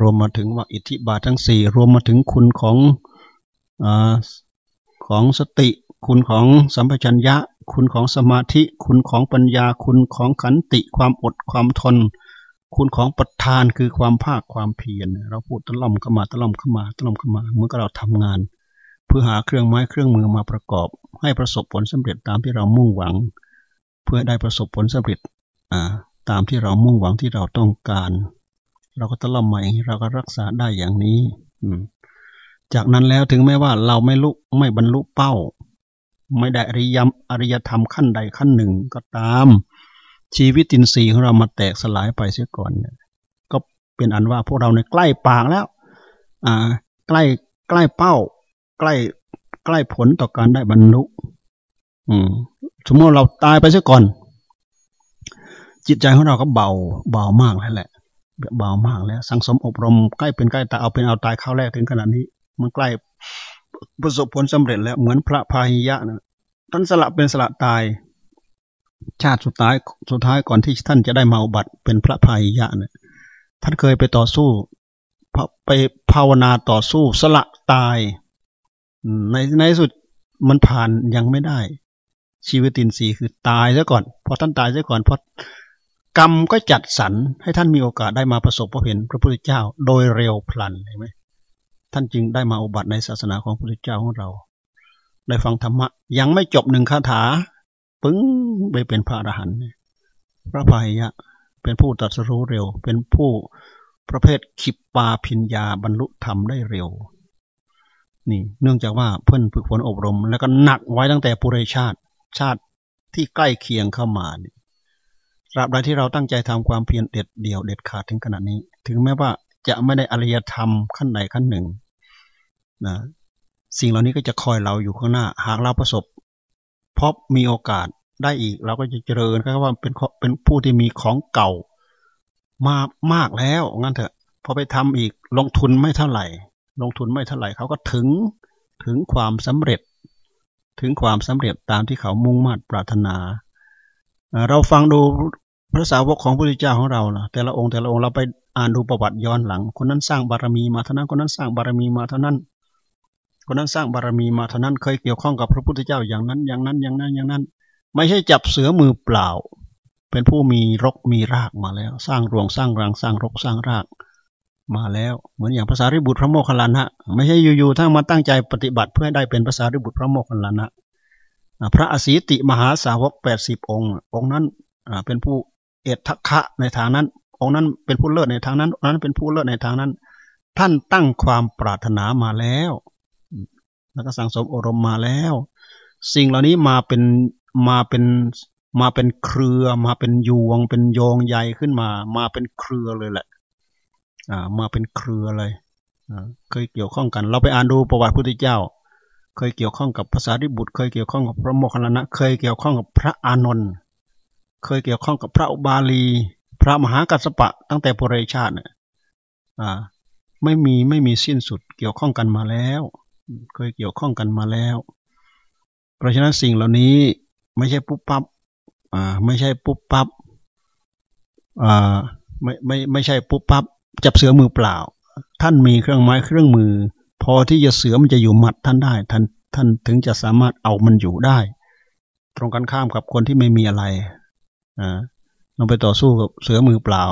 รวมมาถึงว่าอิทธิบาททั้งสี่รวมมาถึงคุณของอของสติ คุณของสัมปชัญญะ คุณของสมาธิ คุณของปัญญา คุณของขันติ ความอดความทน คุณของปัทานคือความภาคความเพียร เราพูดตะล่อมเข้ามาตะล่อมเข้ามาตะล่อมเข้ามาเมื่อเราทำงาน เพื่อหาเครื่องไม้เครื่องมือมาประกอบ ให้ประสบผลสำเร็จตามที่เรามุ่งหวัง เพื่อได้ประสบผลสำเร็จตามที่เรามุ่งหวังที่เราต้องการ เราก็ตะล่อมมาอย่างนี้เราก็รักษาได้อย่างนี้จากนั้นแล้วถึงแม้ว่าเราไม่ลุไม่บรรลุเป้า ไม่ได้อริยมอริยธรรมขั้นใดขั้นหนึ่งก็ตาม ชีวิตตินทรีย์ของเรามาแตกสลายไปเสียก่อนเนี่ยก็เป็นอันว่าพวกเราในใกล้ปากแล้ว อ่า ใกล้ใกล้เป้า ใกล้ใกล้ผลต่อการได้บรรลุอืมสมมติเราตายไปซะก่อน จิตใจของเราก็เบาเบามากแล้วแหละเบามากแล้ว สังสมอบรมใกล้เป็นใกล้ตายเอาเป็นเอาตายเข้าแรกถึงขนาดนี้ มันใกล้ ประสบผลสำเร็จแล้วเหมือนพระพาหิยะนะท่านสละเป็นสละตาย ชาติสุดท้ายสุดท้ายก่อนที่ท่านจะได้มาอุบัติเป็นพระพาหิยะเนี่ยท่านเคยไปต่อสู้ไปภาวนาต่อสู้สละตาย ในในสุดมันผ่านยังไม่ได้ ชีวิตินทรีย์คือตายซะก่อนพอท่านตายซะก่อนพอกรรมก็จัดสรรให้ท่านมีโอกาสได้มาประสบพบเห็นพระพุทธเจ้า โดยเร็วพลันเห็นไหม ท่านจึงได้มาอุบัติในศาสนาของพระพุทธเจ้าของเรา ได้ฟังธรรมะ ยังไม่จบหนึ่งคาถา ปึ้งไปเป็นพระอรหันต์พระพายะ เป็นผู้ตัดสู้เร็ว เป็นผู้ประเภทขิปปาพิญญาบรรลุธรรมได้เร็ว นี่ เนื่องจากว่าเพื่อนฝึกฝนอบรม แล้วก็หนักไว้ตั้งแต่ปุเรชาติ ชาติที่ใกล้เคียงเข้ามานี่ตราบใดที่เราตั้งใจทำความเพียรเด็ดเดี่ยวเด็ดขาดถึงขนาดนี้ ถึงแม้ว่าจะไม่ได้อริยธรรมขั้นใดขั้นหนึ่ง นะสิ่งเหล่านี้ก็จะคอยเราอยู่ข้างหน้า หากเราประสบพบมีโอกาสได้อีก เราก็จะเจริญก็ว่าเป็นเป็นผู้ที่มีของเก่ามามากแล้วงั้นเถอะพอไปทำอีกลงทุนไม่เท่าไหร่ ลงทุนไม่เท่าไหร่เขาก็ถึงถึงความสำเร็จ ถึงความสำเร็จตามที่เขามุ่งมั่นปรารถนา เราฟังดูพระสาวกของพระพุทธเจ้าของเรานะแต่ละองค์แต่ละองค์เราไปอ่านดูประวัติย้อนหลัง คนนั้นสร้างบารมีมาเท่านั้นคนนั้นสร้างบารมีมาเท่านั้น คนนั้นสร้างบารมีมาเท่านั้นเคยเกี่ยวข้องกับพระพุทธเจ้าอย่างนั้น อย่างนั้นอย่างนั้นอย่างนั้น ไม่ใช่จับเสือมือเปล่า เป็นผู้มีรกมีรากมาแล้ว สร้างรวงสร้างรังสร้างรกสร้างราก มาแล้วเหมือนอย่างภาษาริบุตรพระโมคคัลลานะไม่ใช่อยู่ๆทั้งมาตั้งใจปฏิบัติเพื่อได้เป็นภาษาริบุตรพระโมคคัลลานะพระอสีติมหาสาวกแปดสิบองค์ องค์นั้นเป็นผู้เอตทัคะในทางนั้น องค์นั้นเป็นผู้เลิศในทางนั้นองค์นั้นเป็นผู้เลิศในทางนั้น ท่านตั้งความปรารถนามาแล้ว แล้วก็สั่งสมอารมณ์มาแล้ว สิ่งเหล่านี้มาเป็นมาเป็นมาเป็นเครือ มาเป็นยวง เป็นโยงใยขึ้นมา มาเป็นเครือเลยแหละมาเป็นเครือเลยเคยเกี่ยวข้องกัน เราไปอ่านดูประวัติพุทธเจ้า เคยเกี่ยวข้องกับภาษาดิบุตร เคยเกี่ยวข้องกับพระโมคคัลลานะ เคยเกี่ยวข้องกับพระอานนท์ เคยเกี่ยวข้องกับพระอุบาลี พระมหากัสสปะ ตั้งแต่ปุเรชาติเนี่ยไม่มีไม่มีสิ้นสุด เกี่ยวข้องกันมาแล้ว เคยเกี่ยวข้องกันมาแล้ว เพราะฉะนั้นสิ่งเหล่านี้ไม่ใช่ปุ๊บปั๊บอ่าไม่ใช่ปุ๊บปั๊บอ่าไม่ไม่ไม่ใช่ปุ๊บปั๊บจับเสือมือเปล่า ท่านมีเครื่องไม้เครื่องมือ พอที่จะเสือมันจะอยู่มัดท่านได้ท่านท่านถึงจะสามารถเอามันอยู่ได้ ตรงกันข้ามกับคนที่ไม่มีอะไรอ่าลงไปต่อสู้กับเสือมือเปล่า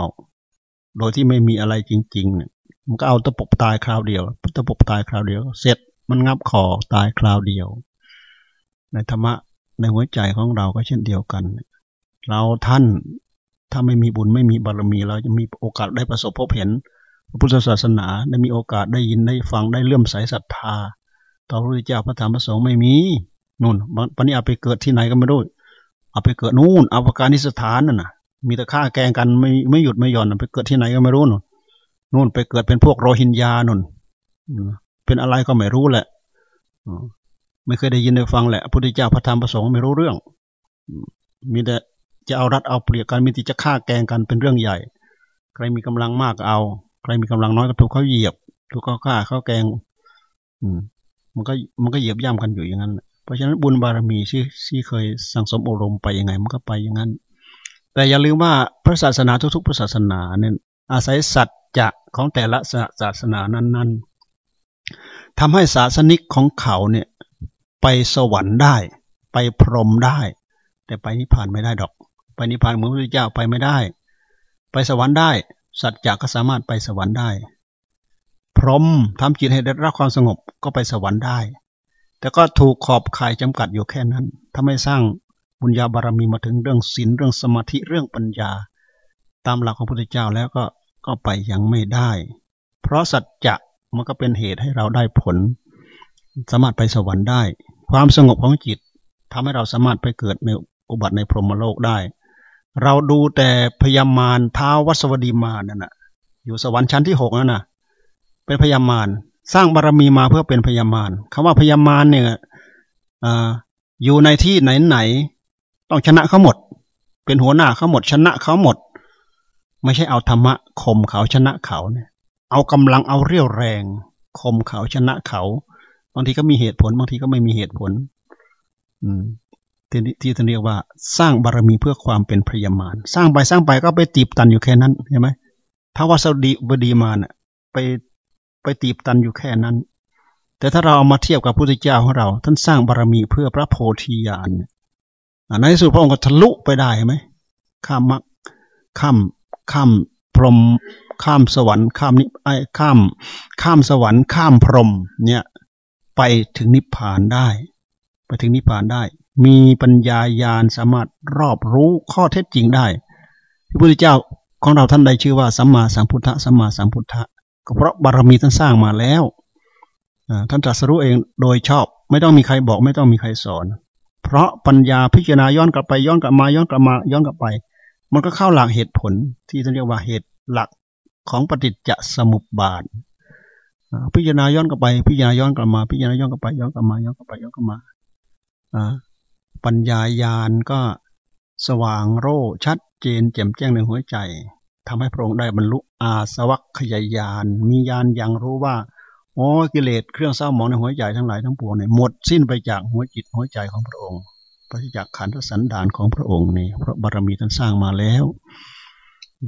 โดยที่ไม่มีอะไรจริงๆเนี่ยมันก็เอาตะปบตายคราวเดียวตะปบตายคราวเดียว เสร็จ มันงับคอตายคราวเดียว ในธรรมะในหัวใจของเราก็เช่นเดียวกัน เราท่านถ้าไม่มีบุญไม่มีบารมี เราจะมีโอกาสได้ประสบพบเห็น พระพุทธศาสนาได้มีโอกาสได้ยินได้ฟังได้เลื่อมใสศรัทธา ต่อพระพุทธเจ้าพระธรรมพระสงฆ์ไม่มีนู่นวันนี้เอาไปเกิดที่ไหนก็ไม่รู้เอาไปเกิดนู่นอวการนิสถานนั่นน่ะมีแต่ฆ่าแกงกันไม่ไม่หยุดไม่หย่อนไปเกิดที่ไหนก็ไม่รู้นู่นนู่นไปเกิดเป็นพวกโรฮิงญานู่น เป็นอะไรก็ไม่รู้แหละไม่เคยได้ยินได้ฟังแหละพระพุทธเจ้าพระธรรมพระสงฆ์ไม่รู้เรื่องมีแต่จะเอารัดเอาเปรียบกันมีแต่จะฆ่าแกงกันเป็นเรื่องใหญ่ ใครมีกำลังมากเอา ใครมีกำลังน้อยก็ถูกเขาเหยียบ ถูกเขาฆ่าเขาแกง อืม มันก็มันก็เหยียบย่ำกันอยู่อย่างนั้นเพราะฉะนั้นบุญบารมีที่ที่เคยสั่งสมอบรมไปยังไง มันก็ไปอย่างนั้น แต่อย่าลืมว่าพระศาสนาทุกๆศาสนาเนี่ยอาศัยสัจจะของแต่ละศาสนานั้น ๆ ทำให้ศาสนิกของเขาเนี่ยไปสวรรค์ได้ ไปพรหมได้ แต่ไปนิพพานไม่ได้ดอก ไปนิพพานเหมือนพระพุทธเจ้าไปไม่ได้ ไปสวรรค์ได้ สัจจะก็สามารถไปสวรรค์ได้ พรหมทำจิตให้ได้รับความสงบก็ไปสวรรค์ได้ แต่ก็ถูกขอบข่ายจำกัดอยู่แค่นั้น ถ้าไม่สร้างบุญญาบารมีมาถึงเรื่องศีลเรื่องสมาธิเรื่องปัญญา ตามหลักของพระพุทธเจ้าแล้วก็ก็ไปยังไม่ได้ เพราะสัจจะ มันก็เป็นเหตุให้เราได้ผล สามารถไปสวรรค์ได้ ความสงบของจิตทำให้เราสามารถไปเกิดในอุบัติในพรหมโลกได้ เราดูแต่พยามารท้าววัสวดีมานั่นน่ะอยู่สวรรค์ชั้นที่หกนั่นน่ะเป็นพยามารสร้างบารมีมาเพื่อเป็นพยามารคำว่าพยามารเนี่ยออยู่ในที่ไหนไหนต้องชนะเขาหมด เป็นหัวหน้าเขาหมด ชนะเขาหมด ไม่ใช่เอาธรรมะข่มเขาชนะเขาเนี่ย เอากำลังเอาเรี่ยวแรงข่มเขาชนะเขา บางทีก็มีเหตุผล บางทีก็ไม่มีเหตุผล อืมที่ที่ท่านเรียกว่า สร้างบารมีเพื่อความเป็นพยามารสร้างไปสร้างไปก็ไปตีบตันอยู่แค่นั้นใช่ไหมถ้าว่าสดีบดีมาเนี่ยไปไปตีบตันอยู่แค่นั้น แต่ถ้าเราเอามาเทียบกับพระพุทธเจ้าของเรา ท่านสร้างบารมีเพื่อพระโพธิญาณในที่สุดพระองค์ก็ทะลุไปได้ไหมข้ามมรรคข้ามข้ามพรหม ข้ามสวรรค์ข้ามนิไอข้าม ข้ามสวรรค์ข้ามพรหมเนี่ยไปถึงนิพพานได้ ไปถึงนิพพานได้ มีปัญญาญาณสามารถรอบรู้ข้อเท็จจริงได้พระพุทธเจ้าของเราท่านใดชื่อว่าสัมมาสัมพุทธะสัมมาสัมพุทธะก็เพราะบารมีท่านสร้างมาแล้วท่านตรัสรู้เองโดยชอบ ไม่ต้องมีใครบอกไม่ต้องมีใครสอน เพราะปัญญาพิจารณาย้อนกลับไปย้อนกลับมาย้อนกลับมาย้อนกลับไป มันก็เข้าหลักเหตุผลที่ท่านเรียกว่าเหตุหลัก ของปฏิจจสมุปบาท พิจารณาย้อนกลับไป พิจารณาย้อนกลับมา พิจารณาย้อนกลับไป ย้อนกลับมา ย้อนกลับไป ย้อนกลับมา ปัญญายานก็สว่างโร่ชัดเจนแจ่มแจ้งในหัวใจทำให้พระองค์ได้บรรลุอาสวัคขยายาน มียานยังรู้ว่าโอ้กิเลสเครื่องเศร้าหมองในหัวใจทั้งหลายทั้งปวงเนี่ยหมดสิ้นไปจากหัวจิตหัวใจของพระองค์ปฏิจักขันธสันดานของพระองค์นี่เพราะบารมีท่านสร้างมาแล้ว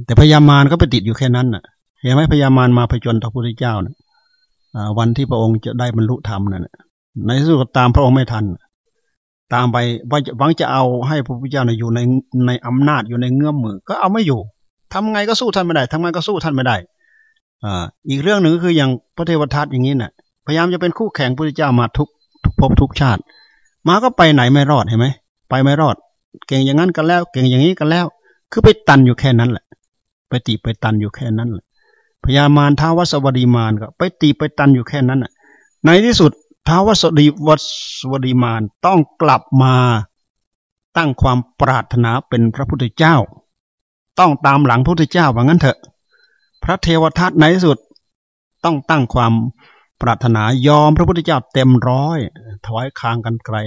แต่พญามารก็ไปติดอยู่แค่นั้นน่ะ เห็นไหมพญามารมาผจญต่อพระพุทธเจ้าน่ะวันที่พระองค์จะได้บรรลุธรรมนั่นในที่สุดตามพระองค์ไม่ทัน ตามไปหวังจะเอาให้พระพุทธเจ้าอยู่ในในอำนาจอยู่ในเงื้อมมือ ก็เอาไม่อยู่ทำไงก็สู้ท่านไม่ได้ทำไงก็สู้ท่านไม่ได้ออีกเรื่องหนึ่งก็คืออย่างพระเทวทัตอย่างนี้น่ะ พยายามจะเป็นคู่แข่งพระพุทธเจ้ามาทุกทุกภพทุกชาติ มาก็ไปไหนไม่รอดเห็นไหมไปไม่รอด เก่งอย่างนั้นกันแล้ว เก่งอย่างนี้กันแล้ว คือไปตันอยู่แค่นั้นแหละ ไปตีไปตันอยู่แค่นั้นแหละ พญามารท้าวสวัสดีมารก็ไปตีไปตันอยู่แค่นั้นน่ะ ในที่สุดท้าวสดีวัสวดีมารต้องกลับมาตั้งความปรารถนาเป็นพระพุทธเจ้า ต้องตามหลังพระพุทธเจ้าว่างั้นเถอะ พระเทวทัตในที่สุดต้องตั้งความปรารถนายอมพระพุทธเจ้าเต็มร้อยถวายคางกันไกล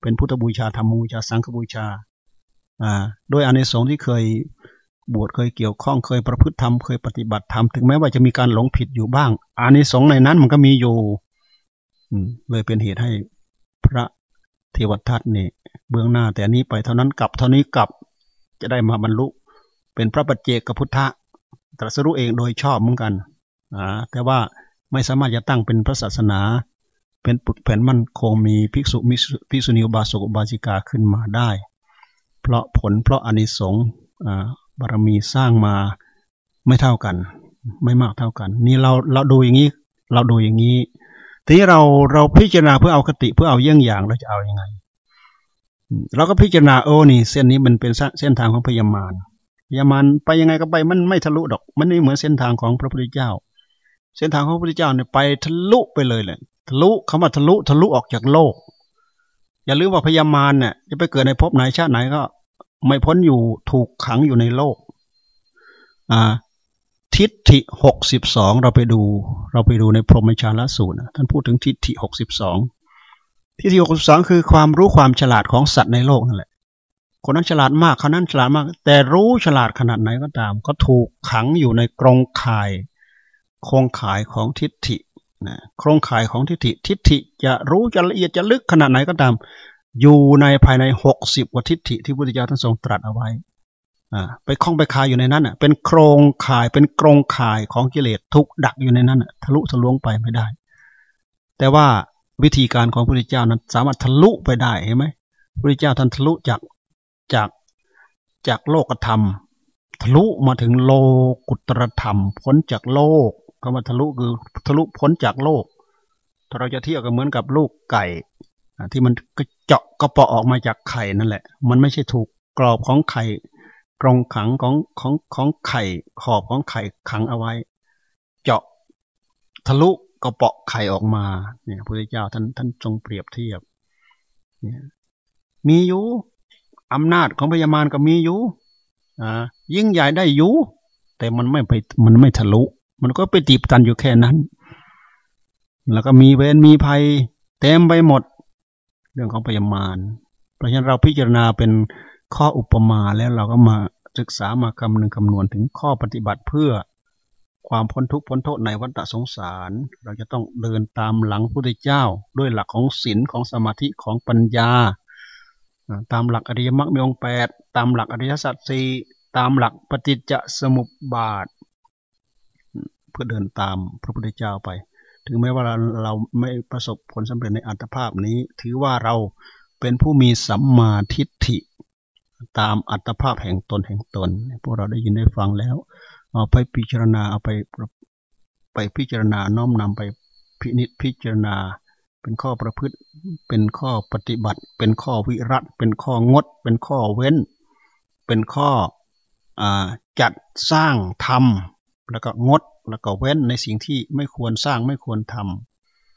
เป็นพุทธบูชาธรรมบูชาสังฆบูชา อ่าโดยอานิสงที่เคย บวชเคยเกี่ยวข้องเคยประพฤติธรรมเคยปฏิบัติธรรมถึงแม้ว่าจะมีการหลงผิดอยู่บ้างอานิสงส์ในนั้นมันก็มีอยู่เลยเป็นเหตุให้พระเทวทัตเนี่ยเบื้องหน้า แต่นี้ไปเท่านั้นกลับเท่านี้กลับจะได้มาบรรลุ เป็นพระปัจเจกพุทธะตรัสรู้เองโดยชอบเหมือนกันอ่าแต่ว่าไม่สามารถจะตั้งเป็นพระศาสนา เป็นปุถแผ่นมั่นคงมีภิกษุมิภิกษุณีบาสกบาสิกาขึ้นมาได้ เพราะผลเพราะอานิสงส์ บารมีสร้างมาไม่เท่ากัน ไม่มากเท่ากัน นี่เราเราดูอย่างนี้ เราดูอย่างนี้ทีนี้เราเราพิจารณาเพื่อเอาคติเพื่อเอาเยี่ยงอย่างเราจะเอาอยัางไงเราก็พิจารณาโอ้นี่ เส้นนี้มันเป็นเส้นทางของพยามารพยามารไปยังไงก็ไปมันไม่ทะลุดอก มันไม่เหมือนเส้นทางของพระพุทธเจ้า เส้นทางของพระพุทธเจ้าเนี่ยไปทะลุไปเลยเลยทะลุคำว่าทะลุทะลุออกจากโลก อย่าลืมว่าพยามารเนี่ยจะไปเกิดในภพไหนชาติไหนก็ ไม่พ้นอยู่ถูกขังอยู่ในโลกทิฏฐิหกสิบสองเราไปดู เราไปดูในพรหมชาลสูตรท่านพูดถึงทิฏฐิหกสิบสองทิฏฐิหกสิบสองคือความรู้ความฉลาดของสัตว์ในโลกนั่นแหละ คนนั้นฉลาดมากคนนั้นฉลาดมาก แต่รู้ฉลาดขนาดไหนก็ตาม ก็ถูกขังอยู่ในกรงข่ายโครงข่ายของทิฏฐินะโครงข่ายของทิฏฐิทิฏฐิจะรู้จะละเอียดจะลึกขนาดไหนก็ตาม อยู่ในภายในหกสิบว่าทิฏฐิที่พระพุทธเจ้าท่านทรงตรัสเอาไว้อ่าไปคล้องไปคายอยู่ในนั้นอะ เป็นโครงข่ายเป็นกรงข่ายของกิเลสทุกดักอยู่ในนั้นอะทะลุทะลวงไปไม่ได้ แต่ว่าวิธีการของพระพุทธเจ้านั้นสามารถทะลุไปได้เห็นไหมพระพุทธเจ้าท่านทะลุจากจากจากโลกธรรม ทะลุมาถึงโลกุตรธรรม พ้นจากโลกคำว่าทะลุคือทะลุพ้นจากโลกถ้าเราจะเทียบก็เหมือนกับลูกไก่ ที่มันก็เจาะกระเปาะออกมาจากไข่นั่นแหละ มันไม่ใช่ถูกกรอบของไข่กรงขังของของของไข่ขอบของไข่ขังเอาไว้ เจาะทะลุกระเปาะไข่ออกมาเนี่ยพระพุทธเจ้าท่านท่านทรงเปรียบเทียบเนี่ยมีอยู่อำนาจของพญามารก็มีอยู่อ่ายิ่งใหญ่ได้อยู่แต่มันไม่ไปมันไม่ทะลุ มันก็ไปตีบตันอยู่แค่นั้น แล้วก็มีเวรมีภัยเต็มไปหมด เรื่องของพญามารเพราะฉะนั้นเราพิจารณาเป็นข้ออุปมาแล้วเราก็มาศึกษามาคำนึงคำนวณถึงข้อปฏิบัติเพื่อความพ้นทุกข์พ้นโทษในวัฏสงสาร เราจะต้องเดินตามหลังพระพุทธเจ้า ด้วยหลักของศีลของสมาธิของปัญญา ตามหลักอริยมรรคมีองค์แปดตามหลักอริยสัจสี่ตามหลักปฏิจจสมุปบาท เพื่อเดินตามพระพุทธเจ้าไป ถึงแม้ว่าเราไม่ประสบผลสำเร็จในอัตภาพนี้ ถือว่าเราเป็นผู้มีสัมมาทิฏฐิ ตามอัตภาพแห่งตนแห่งตน พวกเราได้ยินได้ฟังแล้ว เอาไปพิจารณาเอาไปไปพิจารณาน้อมนำไปพินิจพิจารณา เป็นข้อประพฤติ เป็นข้อปฏิบัติ เป็นข้อวิรัตเป็นข้องด เป็นข้อเว้น เป็นข้ออจัดสร้างทำแล้วก็งด แล้วก็เว้นในสิ่งที่ไม่ควรสร้างไม่ควรท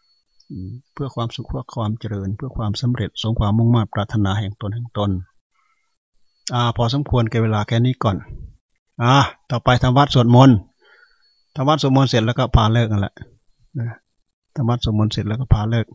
ำเพื่อความสุขเพื่อความเจริญ เพื่อความสำเร็จสมความมุ่งมั่นปรารถนาแห่งตนแห่งตนอ่าพอสมควรแก่เวลาแค่นี้ก่อนอ่าต่อไปทำวัดสวดมนต์ทำวัดสวดมนต์เสร็จแล้วก็พาเลิกกันแหละทำวัดสวดมนต์เสร็จแล้วก็พาเลิก